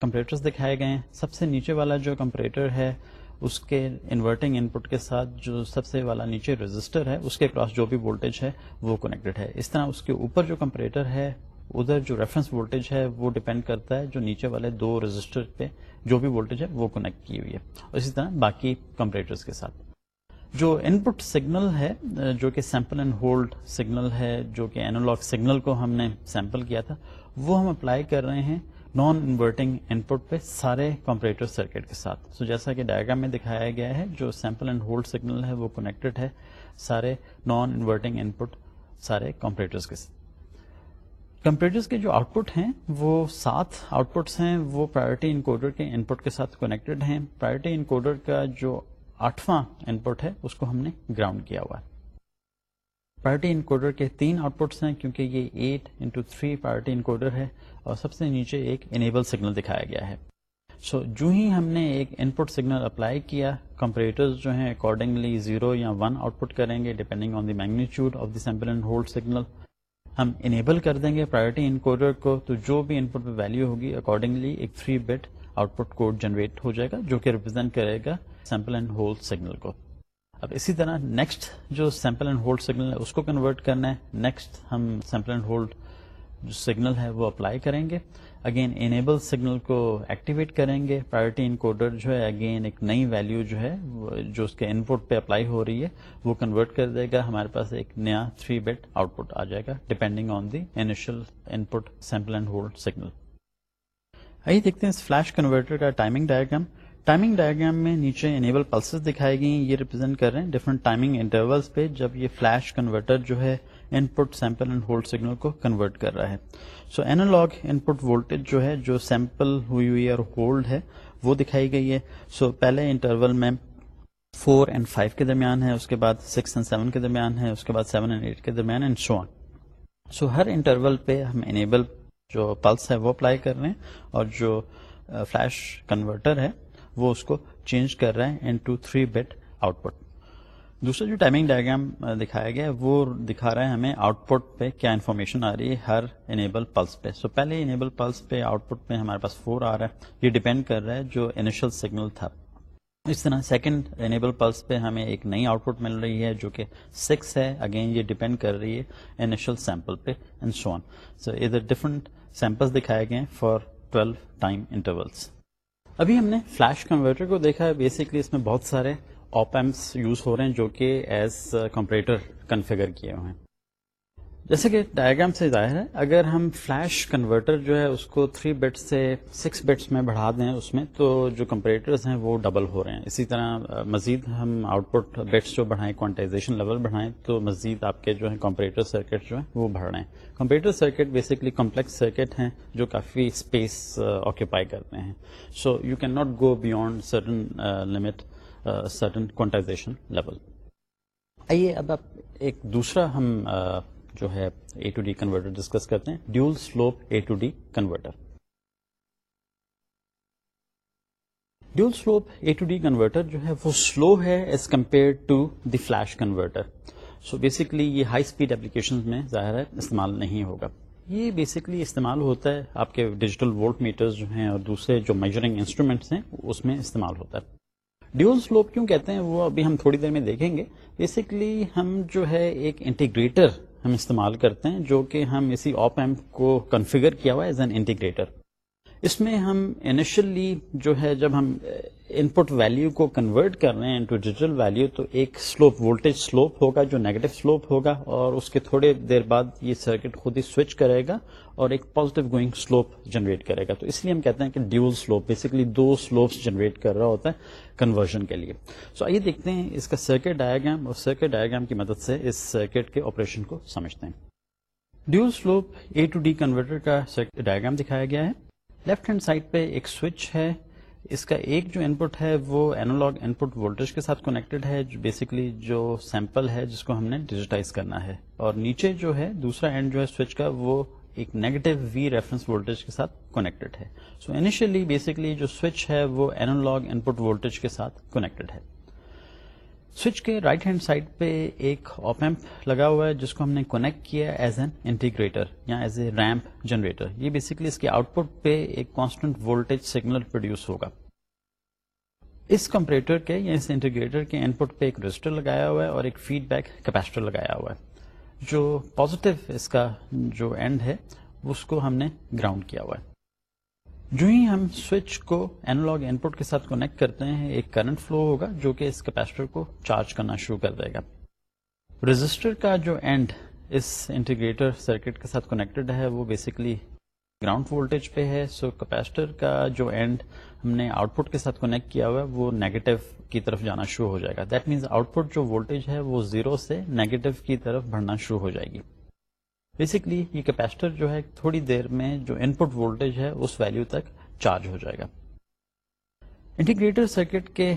کمپریٹر دکھائے گئے ہیں۔ سب سے نیچے والا جو کمپریٹر ہے، اس کے انورٹنگ ان پٹ کے ساتھ جو سب سے والا نیچے رجسٹر ہے، اس کے کراس جو بھی وولٹیج ہے، وہ کنیکٹڈ ہے۔ اس طرح اس کے اوپر جو کمپریٹر ہے، ادھر جو ریفرنس وولٹیج ہے، وہ ڈپینڈ کرتا ہے۔ جو نیچے والے دو رجسٹر پہ جو بھی وولٹیج ہے، وہ کنیکٹ کی ہوئی ہے۔ اور اسی طرح باقی کمپریٹر کے ساتھ۔ جو ان پٹ سگنل ہے، جو کہ سیمپل اینڈ ہولڈ سگنل ہے، جو کہ اینالگ سگنل کو ہم نے سیمپل کیا تھا، وہ ہم اپلائی کر رہے ہیں نان انورٹنگ ان پٹ پہ سارے کمپریٹر سرکٹ کے ساتھ۔ سو so جیسا کہ ڈائگرام میں دکھایا گیا ہے، جو سیمپل اینڈ ہولڈ سگنل ہے، وہ کنیکٹڈ ہے سارے نان انورٹنگ ان پٹ سارے کمپریٹر کے ساتھ۔ کمپریٹر کے جو آؤٹ پٹ ہیں، وہ سات آؤٹ پٹس ہیں۔ وہ پرائرٹی انکوڈر کے ان پٹ کے ساتھ کنیکٹڈ ہیں۔ پرائرٹی انکوڈر کا جو آٹھواں ان پٹ ہے اس کو ہم نے گراؤنڈ کیا ہوا ہے۔ پارٹی انکوڈر کے تین آؤٹ پٹس ہیں کیونکہ یہ eight into three priority encoder ہے اور سب سے نیچے ایک انیبل سگنل دکھایا گیا ہے۔ سو so, جو ہی ہم نے ایک ان پٹ سگنل اپلائی کیا کمپریٹر جو ہیں اکارڈنگلی زیرو یا ون آؤٹ پٹ کریں گے depending on the magnitude of the sample and hold signal ہم انیبل کر دیں گے پرائرٹی انکوڈر کو تو جو بھی ان پٹ پہ ویلو ہوگی اکارڈنگلی ایک three bit output code generate ہو جائے گا جو کہ ریپرزینٹ کرے گا سیمپل اینڈ ہولڈ سگنل کو۔ اب اسی طرح نیکسٹ جو سیمپل اینڈ ہولڈ سگنل ہے، اس کو کنورٹ کرنا ہے۔ نیکسٹ ہم سیمپل اینڈ ہولڈ جو سگنل ہے، وہ اپلائی کریں گے۔ اگین انیبل سگنل کو ایکٹیویٹ کریں گے۔ پرائرٹی انکوڈر جو ہے اگین ایک نئی ویلو جو ہے جو اس کے ان پٹ پہ اپلائی ہو رہی ہے، وہ کنورٹ کر دے گا۔ ہمارے پاس ایک نیا تھری بیٹ آؤٹ پٹ آ جائے گا depending on the initial input sample and hold signal آئیے دیکھتے ہیں اس فلش کنورٹر کا ٹائمنگ ڈائگرام ٹائمنگ ڈائگرام میں نیچے انیبل پلسز دکھائی گئی یہ ریپرزینٹ کر رہے ہیں ڈفرنٹ ٹائمنگ انٹرولس پہ جب یہ فلیش کنورٹر جو ہے input sample and hold signal کو کنورٹ کر رہا ہے۔ سو اینالگ ان پٹ وولٹیج جو ہے جو سیمپل ہوئی ہوئی اور ہولڈ ہے وہ دکھائی گئی ہے۔ سو so, پہلے انٹرول میں فور اینڈ فائیو کے درمیان ہے اس کے بعد سکس اینڈ سیون کے درمیان ہے اس کے بعد سیون اینڈ ایٹ کے درمیان and so on so Hare interval پہ ہم انیبل جو پلس ہے وہ اپلائی کر رہے ہیں اور جو uh, فلیش کنورٹر ہے وہ اس کو چینج کر رہے ہیں into three bit output دوسرا جو ٹائمنگ ڈائگرام دکھایا گیا ہے، وہ دکھا رہا ہے ہمیں آؤٹ پٹ پہ کیا انفارمیشن آ رہی ہے، ہر انیبل پلس پہ. سو so پہلے انیبل پلس پہ آؤٹ پٹ پہ ہمارے پاس فور آ رہا ہے، یہ ڈیپینڈ کر رہا ہے جو انیشل سگنل تھا. اس طرح سیکنڈ انیبل پلس پہ ہمیں ایک نئی آؤٹ پٹ مل رہی ہے جو کہ سکس ہے اگین یہ ڈیپینڈ کر رہی ہے انیشل سیمپل پہ اینڈ سو سو ادھر ڈفرنٹ سیمپلس دکھائے گئے فار ٹویلو ٹائم انٹرولس ابھی ہم نے فلیش کنورٹر کو دیکھا ہے بیسکلی اس میں بہت سارے آپ ایمپس یوز ہو رہے ہیں جو کہ ایز کمپریٹر کنفیگر کیے ہوئے ہیں۔ جیسے کہ ڈائگرام سے ظاہر ہے، اگر ہم فلیش کنورٹر جو ہے، اس کو تھری بیٹس سے سکس بیٹس میں بڑھا دیں اس میں، تو جو کمپریٹرز ہیں، وہ ڈبل ہو رہے ہیں۔ اسی طرح مزید ہم آؤٹ پٹ بیٹس جو بڑھائیں کوانٹائزیشن لیول بڑھائیں، تو مزید آپ کے جو ہے کمپریٹر سرکٹ جو ہیں، وہ بڑھ رہے ہیں۔ Comparator circuit basically complex circuit ہیں، جو کافی اسپیس آکوپائی کرتے ہیں۔ So you can not go beyond certain limit certain quantization level آئیے اب آپ ایک دوسرا ہم جو ہے A to D converter discuss کرتے ہیں. Dual slope A to D converter dual slope A to D converter جو ہے وہ سلو ہے as compare to the flash converter so basically یہ ہائی اسپیڈ اپلیکیشن میں ظاہر ہے استعمال نہیں ہوگا. یہ بیسکلی استعمال ہوتا ہے آپ کے ڈیجیٹل وولٹ میٹر جو ہیں اور دوسرے جو میجرنگ انسٹرومینٹس ہیں اس میں استعمال ہوتا ہے. ڈیول سلوپ کیوں کہتے ہیں وہ ابھی ہم تھوڑی دیر میں دیکھیں گے. بیسکلی ہم جو ہے ایک انٹیگریٹر ہم استعمال کرتے ہیں جو کہ ہم اسی آپ ایمپ کو کنفیگر کیا ہوا ایز این انٹیگریٹر اس میں ہم انیشلی جو ہے جب ہم ان پٹ ویلو کو کنورٹ کر رہے ہیں انٹو ڈیجیٹل ویلو تو ایک سلوپ وولٹیج سلوپ ہوگا جو نیگیٹو سلوپ ہوگا اور اس کے تھوڑے دیر بعد یہ سرکٹ خود ہی سوئچ کرے گا اور ایک پازیٹو گوئنگ سلوپ جنریٹ کرے گا۔ تو اس لیے ہم کہتے ہیں کہ ڈیول سلوپ بیسکلی دو سلوپس جنریٹ کر رہا ہوتا ہے کنورژن کے لیے۔ سو so آئیے دیکھتے ہیں اس کا سرکٹ ڈایاگرام اور سرکٹ ڈایاگرام کی مدد سے اس سرکٹ کے آپریشن کو سمجھتے ہیں۔ Dual slope A to D converter کا ڈایاگرام دکھایا گیا ہے۔ لیفٹ ہینڈ سائڈ پہ ایک سوئچ ہے۔ اس کا ایک جو ان پٹ ہے وہ اینالگ ان پٹ وولٹیج کے ساتھ کنیکٹڈ ہے، جو بیسکلی جو سیمپل ہے جس کو ہم نے ڈیجیٹائز کرنا ہے۔ اور نیچے جو ہے، دوسرا اینڈ جو ہے سوئچ کا، وہ ایک نیگیٹو وی ریفرنس وولٹیج کے ساتھ کنیکٹڈ ہے۔ سو انیشلی بیسکلی جو سوئچ ہے، وہ اینالگ ان پٹ وولٹیج کے ساتھ کنیکٹڈ ہے۔ سوئچ کے رائٹ ہینڈ سائڈ پہ ایک آپ ایمپ لگا ہوا ہے، جس کو ہم نے کونیکٹ کیا ایز این انٹیگریٹر یا ایز اے ریمپ جنریٹر یہ بیسکلی اس کے آؤٹ پٹ پہ ایک کانسٹنٹ وولٹیج سگنل پروڈیوس ہوگا۔ اس کمپریٹر کے یا اس انٹیگریٹر کے ان پٹ پہ ایک رجسٹر لگایا ہوا ہے اور ایک فیڈ بیک کیپیسٹر لگایا ہوا ہے۔ جو پازیٹو اس کا جو اینڈ ہے، اس کو ہم نے گراؤنڈ کیا ہوا ہے۔ جو ہی ہم سوئچ کو اینالگ ان پٹ کے ساتھ کونیکٹ کرتے ہیں، ایک کرنٹ فلو ہوگا جو کہ اس کیپیسٹر کو چارج کرنا شروع کر دے گا۔ رجسٹر کا جو اینڈ اس انٹیگریٹر سرکٹ کے ساتھ کنیکٹڈ ہے، وہ بیسکلی گراؤنڈ وولٹیج پہ ہے۔ سو کیپیسٹر کا جو اینڈ ہم نے آؤٹ پٹ کے ساتھ کنیکٹ کیا ہوا ہے، وہ نیگیٹو کی طرف جانا شروع ہو جائے گا۔ دیٹ مینس آؤٹ پٹ جو وولٹیج ہے، وہ زیرو سے نیگیٹو کی طرف بڑھنا شروع ہو جائے گی۔ بیسکلی یہ کیپیسٹر جو ہے، تھوڑی دیر میں جو ان پٹ وولٹیج ہے، اس ویلو تک چارج ہو جائے گا۔ انٹیگریٹر سرکٹ کے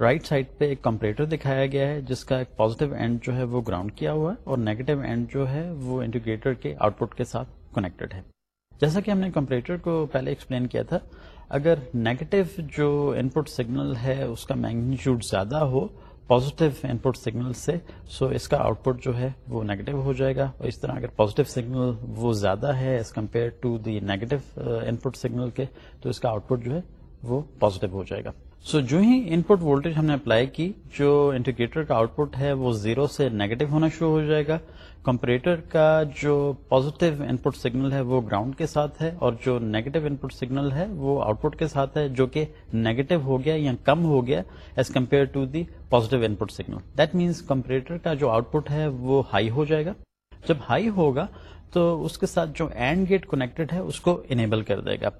رائٹ سائڈ پہ ایک کمپریٹر دکھایا گیا ہے، جس کا ایک پازیٹو اینڈ جو ہے، وہ گراؤنڈ کیا ہوا ہے، اور نیگیٹو اینڈ جو ہے، وہ انٹیگریٹر کے آؤٹ پٹ کے ساتھ کنیکٹڈ ہے۔ جیسا کہ ہم نے کمپریٹر کو پہلے ایکسپلین کیا تھا، اگر نیگیٹو جو ان پٹ سگنل ہے، اس کا میگنیچیوڈ زیادہ ہو پازیٹو ان پٹ سگنل سے سو اس کا آؤٹ پٹ جو ہے وہ نیگیٹو ہو جائے گا اور اس طرح اگر پازیٹو سگنل وہ زیادہ ہے as compare to the negative input signal کے تو اس کا آؤٹ پٹ جو ہے وہ پازیٹو ہو جائے گا. سو so, جو ہی ان پٹ وولٹیج ہم نے اپلائی کی جو انڈیکیٹر کا آؤٹ پٹ ہے وہ زیرو سے نیگیٹو ہونا شروع ہو جائے گا کمپریٹر کا جو پازیٹو ان پٹ سگنل ہے وہ گراؤنڈ کے ساتھ ہے اور جو نیگیٹو ان پٹ سگنل ہے وہ آؤٹ پٹ کے ساتھ ہے جو کہ نیگیٹو ہو گیا یا کم ہو گیا as compare to the positive input signal that means comparator کا جو آؤٹ پٹ ہے وہ ہائی ہو جائے گا. جب ہائی ہوگا تو اس کے ساتھ جو اینڈ گیٹ کنیکٹڈ ہے اس کو انیبل کر دے گا.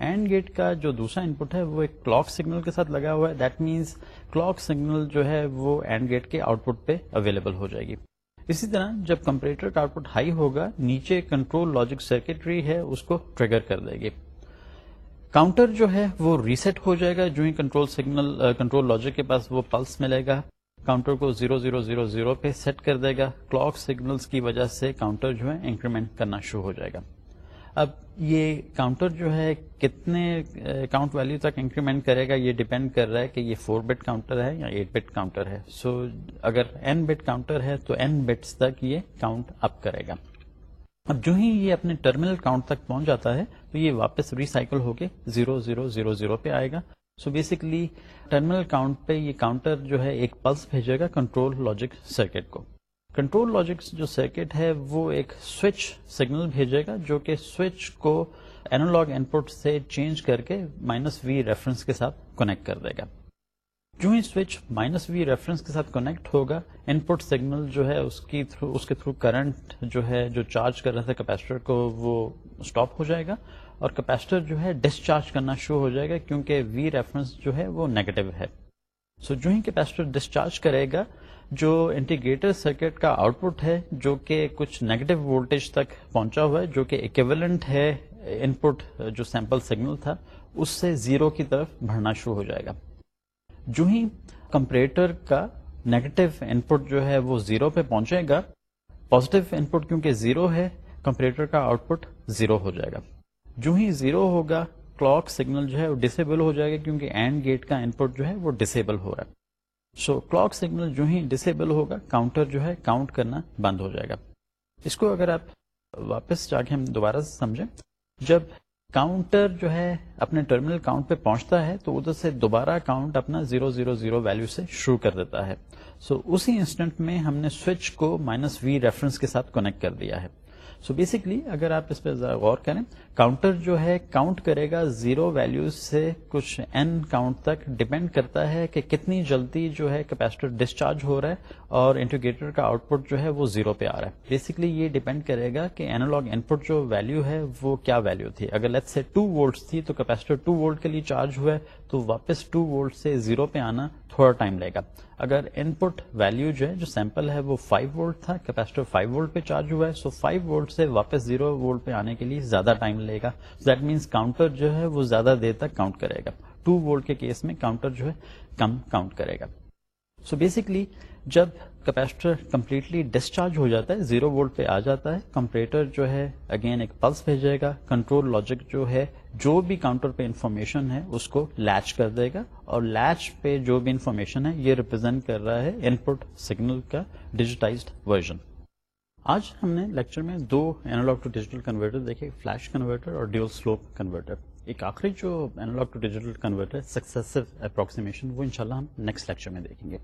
اینڈ گیٹ کا جو دوسرا ان پٹ ہے وہ ایک کلاک سگنل کے ساتھ لگا ہوا ہے. دیٹ مینس کلاک سگنل جو ہے وہ اینڈ گیٹ کے آؤٹ پٹ پہ اویلیبل ہو جائے گی. اسی طرح جب کمپریٹر کا آؤٹ پٹ ہائی ہوگا، نیچے کنٹرول لاجک سرکٹری ہے، اس کو ٹریگر کر دے گی۔ کاؤنٹر جو ہے، وہ ریسٹ ہو جائے گا۔ جو ہی کنٹرول سگنل کنٹرول لاجک کے پاس وہ پلس ملے گا۔ کاؤنٹر کو زیرو زیرو زیرو زیرو پہ سیٹ کر دے گا۔ کلاک سگنلز کی وجہ سے کاؤنٹر جو ہے انکریمنٹ کرنا شروع ہو جائے گا۔ اب یہ کاؤنٹر جو ہے کتنے کاؤنٹ ویلو تک انکریمنٹ کرے گا یہ ڈیپینڈ کر رہا ہے کہ یہ فور بٹ کاؤنٹر ہے یا ایٹ بٹ کاؤنٹر ہے. سو so, اگر این بٹ کاؤنٹر ہے تو این بٹس تک یہ کاؤنٹ اپ کرے گا. اب جو ہی یہ اپنے ٹرمینل کاؤنٹ تک پہنچ جاتا ہے تو یہ واپس ریسائکل ہو کے زیرو زیرو زیرو زیرو پہ آئے گا. سو بیسکلی ٹرمینل کاؤنٹ پہ یہ کاؤنٹر جو ہے ایک پلس بھیجے گا کنٹرول لاجک سرکٹ کو. کنٹرول لاجک جو سرکٹ ہے وہ ایک سوئچ سگنل بھیجے گا جو کہ سوئچ کو اینالگ ان پٹ سے چینج کر کے مائنس وی ریفرنس کے ساتھ کنیکٹ کر دے گا۔ جو ہی سوئچ مائنس وی ریفرنس کے ساتھ کنیکٹ ہوگا ان پٹ سگنل جو ہے اس کی تھرو اس کے تھرو کرنٹ جو ہے جو چارج کر رہا تھا کیپیسٹر کو وہ اسٹاپ ہو جائے گا اور کیپیسٹر جو ہے ڈسچارج کرنا شروع ہو جائے گا کیونکہ وی ریفرنس جو ہے وہ نیگیٹو ہے۔ سو so, جو ہی کیپیسٹر ڈسچارج کرے گا جو انٹیگریٹر سرکٹ کا آؤٹ پٹ ہے، جو کہ کچھ نیگیٹو وولٹیج تک پہنچا ہوا ہے، جو کہ اکیولنٹ ہے ان پٹ جو سیمپل سگنل تھا، اس سے زیرو کی طرف بڑھنا شروع ہو جائے گا۔ جو ہی کمپریٹر کا نیگیٹو ان پٹ جو ہے وہ زیرو پہ پہنچے گا پوزیٹو ان پٹ کیونکہ زیرو ہے کمپریٹر کا آؤٹ پٹ زیرو ہو جائے گا۔ جو ہی زیرو ہوگا کلاک سگنل جو ہے وہ ڈسیبل ہو جائے گا کیونکہ اینڈ گیٹ کا ان پٹ جو ہے وہ ڈسیبل ہو رہا ہے۔ سو کلاک سگنل جو ہی ڈسیبل ہوگا کاؤنٹر جو ہے کاؤنٹ کرنا بند ہو جائے گا. اس کو اگر آپ واپس جا کے ہم دوبارہ سے سمجھیں جب کاؤنٹر جو ہے اپنے ٹرمینل کاؤنٹ پہ پہنچتا ہے تو ادھر سے دوبارہ کاؤنٹ اپنا زیرو زیرو زیرو ویلو سے شروع کر دیتا ہے. سو so, اسی انسٹنٹ میں ہم نے سوئچ کو مائنس وی ریفرنس کے ساتھ کنیکٹ کر دیا ہے. سو بیسکلی اگر آپ اس پہ غور کریں کاؤنٹر جو ہے کاؤنٹ کرے گا زیرو ویلو سے کچھ این کاؤنٹ تک ڈپینڈ کرتا ہے کہ کتنی جلدی جو ہے کیپیسٹر ڈسچارج ہو رہا ہے اور انٹیگریٹر کا آؤٹ پٹ جو ہے وہ زیرو پہ آ رہا ہے۔ بیسکلی یہ ڈیپینڈ کرے گا کہ اینالگ ان پٹ جو ویلو ہے وہ کیا ویلو تھی۔ اگر لیٹ سے ٹو وولٹ تھی تو کیپیسٹر ٹو وولٹ کے لیے چارج ہوا ہے تو واپس ٹو وولٹ سے زیرو پہ آنا تھوڑا ٹائم لے گا۔ اگر ان پٹ ویلو جو ہے، جو سیمپل ہے وہ 5 وولٹ تھا کیپیسٹر 5 وولٹ پہ چارج ہوا ہے سو 5 وولٹ سے واپس زیرو وولٹ پہ آنے کے لیے زیادہ ٹائم لے گا۔ دیٹ مینس کاؤنٹر جو ہے وہ زیادہ دیر تک کاؤنٹ کرے گا۔ 2 وولٹ کے کیس میں کاؤنٹر جو ہے کم کاؤنٹ کرے گا۔ سو so بیسکلی جب کیپیسٹر کمپلیٹلی ڈسچارج ہو جاتا ہے زیرو وولٹ پہ آ جاتا ہے کمپریٹر جو ہے اگین ایک پلس بھیجے گا۔ کنٹرول لاجک جو ہے، جو بھی کاؤنٹر پہ انفارمیشن ہے، اس کو لیچ کر دے گا۔ اور لیچ پہ جو بھی انفارمیشن ہے، یہ ریپرزینٹ کر رہا ہے ان پٹ سگنل کا ڈیجیٹائزڈ ورژن آج ہم نے لیکچر میں دو اینالگ ٹو ڈیجیٹل کنورٹر دیکھے فلیش کنورٹر اور ڈیول سلوپ کنورٹر ایک آخری جو analogue to digital converter successive approximation وہ انشاءاللہ ہم نیکسٹ لیکچر میں دیکھیں گے۔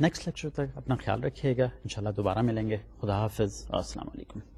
نیکسٹ لیکچر تک اپنا خیال رکھیے گا۔ انشاءاللہ دوبارہ ملیں گے۔ خدا حافظ۔ السلام علیکم۔